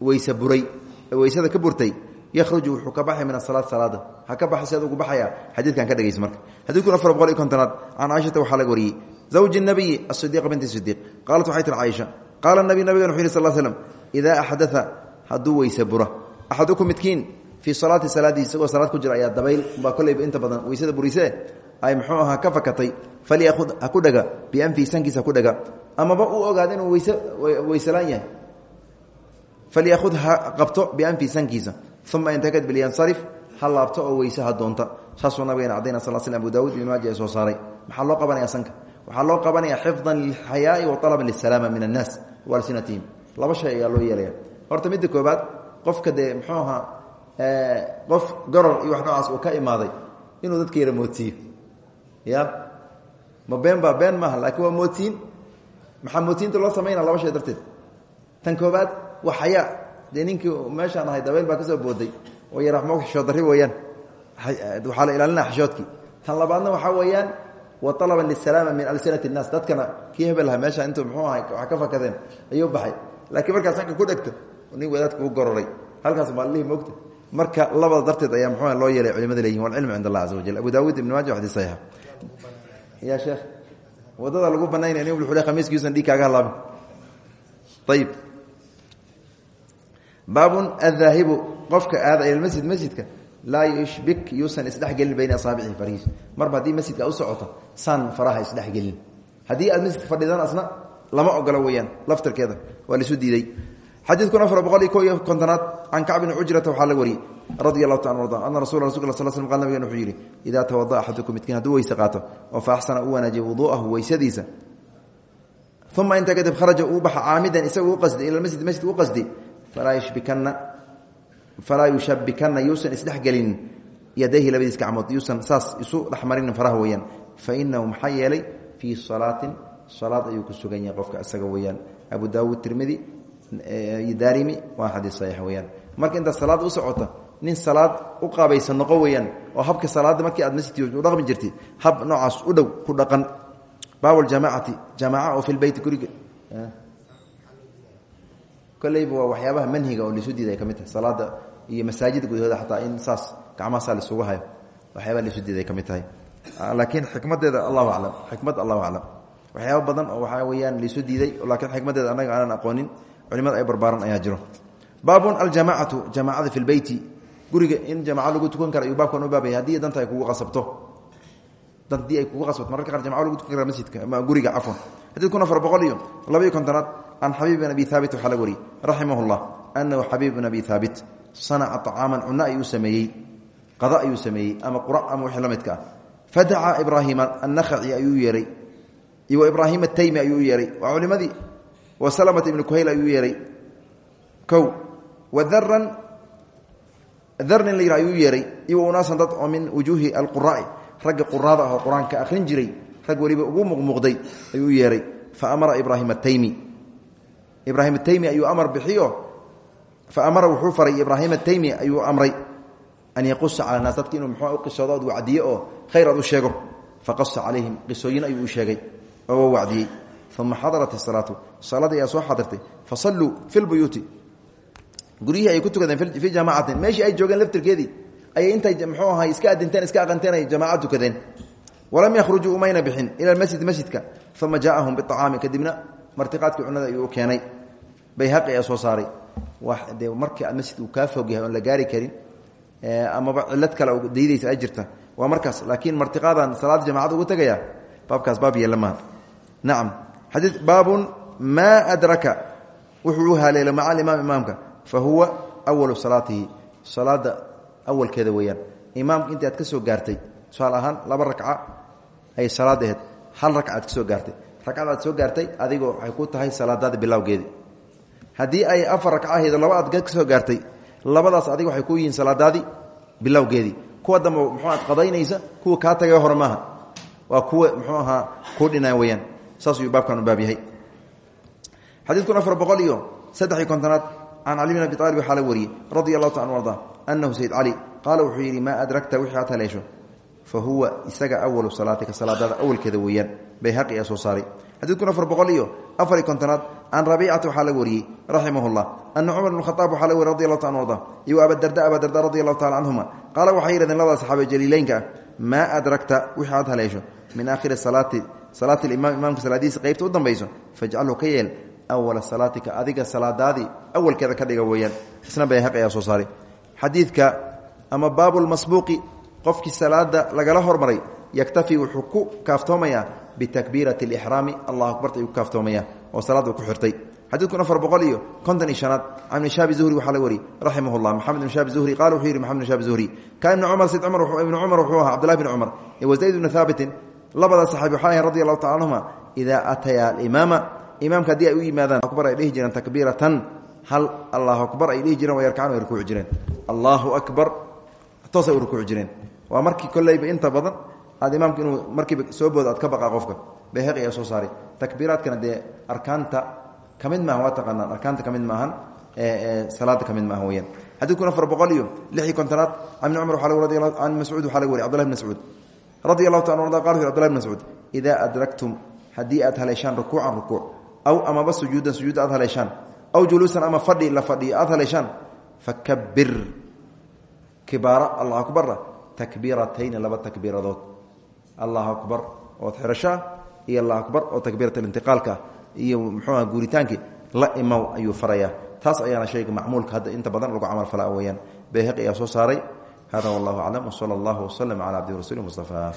weyse buray weysada ka burtay yahruju wuxuu ka min asalaad salaada. Ha ka baxa seed ugu baxaya ka dhegeysa marka. Xadidkun afar boqol iyo kontonaad can caaishata waxaa laga wariyey. Zawji nabiyi asidiiqa binti sidiiq qaalat waxay tiri caaisha qaala nabi nabigan wuxu yhi sal slm idaa axdaa hadduu weyse bura axadukum midkiin fii salaati salaadii isagoo salaad ku jira ayaa dabayl. Baa kolayba inta badan weysada burisee ay muxuu ahaa ka fakatay falyahud ha ku dhaga bianfihi sankiisa haku dhaga. Amaba uu ogaado inuu weyse yahay. Falyahud ha qabto bianfihi sankiisa. Uma intakad bilyansarif ha laabto oo weyse ha doonta. Saasuu nabigeena cadayna sal sl abu daawud soo saaray. Maxaa loo qabanaya sanka? Waxaa loo qabanaya xifdan lilxayaai wa alaban lisalaama min annaas walsinatihim laba shay ayaa loo yeelaya horta midda koobaad qofka dee muxuu ahaa qof goror iyo wax noocaas uu ka imaaday inuu dadka yara moodsiiyo ya? Ma been baa been maaha laakiin waa moodsiin maxaa moodsiinta loo samayna laba shay darteed? Tan koobaad waa xayaa dee ninkii meeshaan ahay dabeyl baa ka soo booday. Oo yara mo xishood dari weeyaan waxaa la ilaalinaya xishoodkii. Tan labaadna waxaa weeyaan wa alaban lisalaama min alsinati اnnaas dadkana kii hebelha meesha intuu muxuu ahay wax ka fakadeen ayuu baxay. Laakiin markaa sanka ku dhegto nin wadaadka u gororay. Halkaas maalihii mogta marka labada darteed ayaa muxuu loo yeelay culimada leeyihiin walcilmu cind allah caza wajal abu daawuud ibn maaja xadii saxiixa ya sheekh waddada lagu banaynaya nin wuxuu le khamiiskiiusan dhiig kaaga halaabin ayib baabun adaahibu qofka aada ila masjid masjidka laa yushbik yuusan isdhexgelin bayna asaabici farihiis marba haddii masjidka u socoto saan faraha isdhexgelin. Haddii aad masjidka fadhidan asna lama ogolo weyaan laftarkeeda waa laisu diiday xadiidkun afar boqol iyo ko iyo kontonaad can kacb bni cujrata waxaa laga wariyey radi allahu ta arda ana rasul rasul sl sl qal nabigen wuxuu yidhi idaa tawada'a axadukum midkiin hadduu weyse qaato oo fa axsana u wanaajiya wuduu'ahu weysadiisa. Uma intaa kadib kharaja uu baxa caamidan isaga u qasdi ila masjid masjid u qasdi falaa yushabikana yuusan isdhexgelinin yadayhi labadiis gacmood yuusan saas isu dhexmarinin faraha weeyaan. Fa inahu maxaa yeelay fii salaatin salaad ayuu ku sugan yahay qofka isaga weeyaan. Abu daawuud tirmidi daarimi waa xadiis saxiix weeyaan. Marka intaad salaad u socota nin salaad u qaabaysa noqo weeyaan oo habka salaadda markii aad masjidki u dhaqmi jirtay hab noocaas u dhow ku dhaqan. Baab ljamaacati jamaaca oo fi lbeyti guriga. Koleyba waa waxyaabaha manhiga oo laisu diiday ay ka mid tahay. Salaada iyo masaajida gudahooda xataa in saas gacmahasaa laisugu hayo waxyaabaha laisu diiday ay ka mid tahay. Laakiin xikmadeeda allahu aclam. Xikmad allahu aclam. Waxyaaba badan oo waxaa weeyaan laisu diiday laakiin xikmadeeda annaga aanan aqoonin culimada ay barbaaran ayaa jiro. Baabun aljamaacatu jamaacada fi lbeyti guriga in jamaca lagu tukan kara ayuu baabkan u baabaya haddii danta ay kugu qasabto. Haddii ay kugu qasabto mararka qaar jamaca lagu tukan kara masjidka ama guriga cafwan xadiidkun afar boqol iyo laba iyo kontonaad can xabiib bin abi haabit waxaa laga wariyey raximah llah anahu xabiib bin abi haabit sanaca طacaaman cunno ayuu sameeyey qada ayuu sameeyey ama qura ama wixii la midka ah. Fadacaa ibraahima annakhaci ayuu yeehay iyo wa ibraahim ataymi ayuu u yeehay waa culimadii wa salmata ibnu kuhayl ayuu yeehay kow wa daran darnin la yidha ayuu yeehay iyo unaasan dad oo min wujuuhi alquraai ragga quraada ah oo qur'aanka akhrin jiray rag weliba ugu muqmuuqday ayuu yeehay fa amara ibraahim ataymi ibraahim ataymi ayuu amar bixiyo fa amara wuxuu faray ibraahim ataymi ayuu amray an yaqusa cala naas dadki inuu muxuu u qisoodo ood wacdiye oo khayr u sheego faqasa calayhim qisooyin ayuu uma xadarat isalaatu salaadii ayaa soo xadirtay fasalluu fi lbuyuuti guryihii ay ku tukadeen fii jamaacatin meeshii ay joogeen laftirkeedii ayay intay mxuu ahay iska adinteen iska aqanteen ay jamaaca tukadeen walam yakhrujuu umayna bixin ila masjid masjidka uma jaaahum biacaami kadibna martiqaadkii cunada ayuu u keenay bayhaqi ayaa soo saaray de markii aad masjid uu kaa fog yahay oon la gaari karin amaba cilad kale daydaysa ay jirta waa markaas laakiin martiqaadan salaada jamacada ugu tegaya baabkaas baab yeela maaha nacam baabun maa adraka. Wuxuu u haleelo maca alimaam imaamka fa huwa awalu salaatihi. Salaada awalkeeda weeyaan. Imaamka inta aad ka soo gaartay tusaale ahaan laba rakca ay salaad aheyd hal rakca aad ka soo gaartay. Ragcada aad soo gaartay adigoo waxay ku tahay salaadaada bilowgeedii haddii ay afar rakca ahaydo laba aad ka soo gaartay labadaas adiga waxay ku yihiin salaadaadii bilowgeedii kuwa dambe muxuu aad qadaynaysa kuwa kaa tagay saas ayuu baabkan baab yahay. Xadiidkun afar boqol iyo saddex iyo kontonaad can cali bin abi aalib waxaa la wariyey radia allahu ta an arda anahu sayd cali qaala wuxuu yidhi maa adragta wixii aad haleesho? Fa huwa isaga awalu salaatika salaadaada awalkeeda weeyaan bayhaqi ee soo saaray. Xadiidkun afar boqol iyo afar iyo kontonaad can rabiicata waxaa laga wariyey raximah llah ana cumar bn khaaab waxaa laga wariy radi allahu ta an arda iyo abadarda abadarda radi allahu tacala canhuma qaala waxay yidhahdeen labada saxaabe jaliileynka ah maa adragta wixii aad haleesho? Min aakhiri salaati salaati imaam imaamka salaadiisa qeybta u dambayso fajcalhu ka yeel awala salaatika adiga salaadaadii awalkeeda ka dhiga weeyaan. Isna bayhaq ayaa soo saaray. Xadiidka ama baabulmasbuuqi qofkii salaada lagala hormaray yaktafi wuxuu ku kaaftoomayaa bitakbiirati alixraami allah akbarta ayuu ku kaaftoomaya oo salaada ku xirtay. Xadiidkun afar boqol iyo konton iyo shanaad can ibni shaabi zuhri waxaa la wari raximah llah maxamed ibn shaabi zuhri qala wuxuu yidhi maxamed ibn shaabi zuhri kaa ibni cumar sid cumar ibni cumar wuxuu ahaa cabdullahi bni cumar. Wa zayd bni haabitin labada saxaabi waxaa ahayn radi allahu tacala ataya alimaama imaamka haddii ay u yimaadaan akbar ay dhihi jireen hal allahu akbar ay dhihi jireen waa yarkacan ay jireen. Allahu akbar toos ay jireen. Waa markii kolleyba inta badan aad imaamka inuu markiiba soo boodo ka baqaa qofka. Bayhaqi ayaa soo saaray. Takbiiraadkana dee arkaanta ka mid maahan waa arkaanta ka mid maahan salaada ka mid maahan weyaan xadiidkun afar boqol iyo lix iyo kontonaad. Can ibni can mascuud waxaa laga wariy cbdullahi bn radi allahu ta arda qala cbdullahi bn mascuud idaa adraktum haddii aad haleeshaan rukuucan rukuuc aw amaba sujuudan sujuud aad haleeshaan aw juluusan ama fadhi la fadhiyo aad haleeshaan fakabir kibaara allah akbara takbiiratayni laba takbiiradood. Allahu akbar ood xirashaa iyo allah akbar oo takbiirat alintiqaalka iyo muxuuha guuritaankii la imow ayuu farayaa. Taas ayaana shayga macmuulka hadda inta badan lagu camal falaa weeyaan. Bayhaqi ayaa soo saaray. Hada wallahu aclam wsala allahu waslm cala cabdihi rasuli mustafa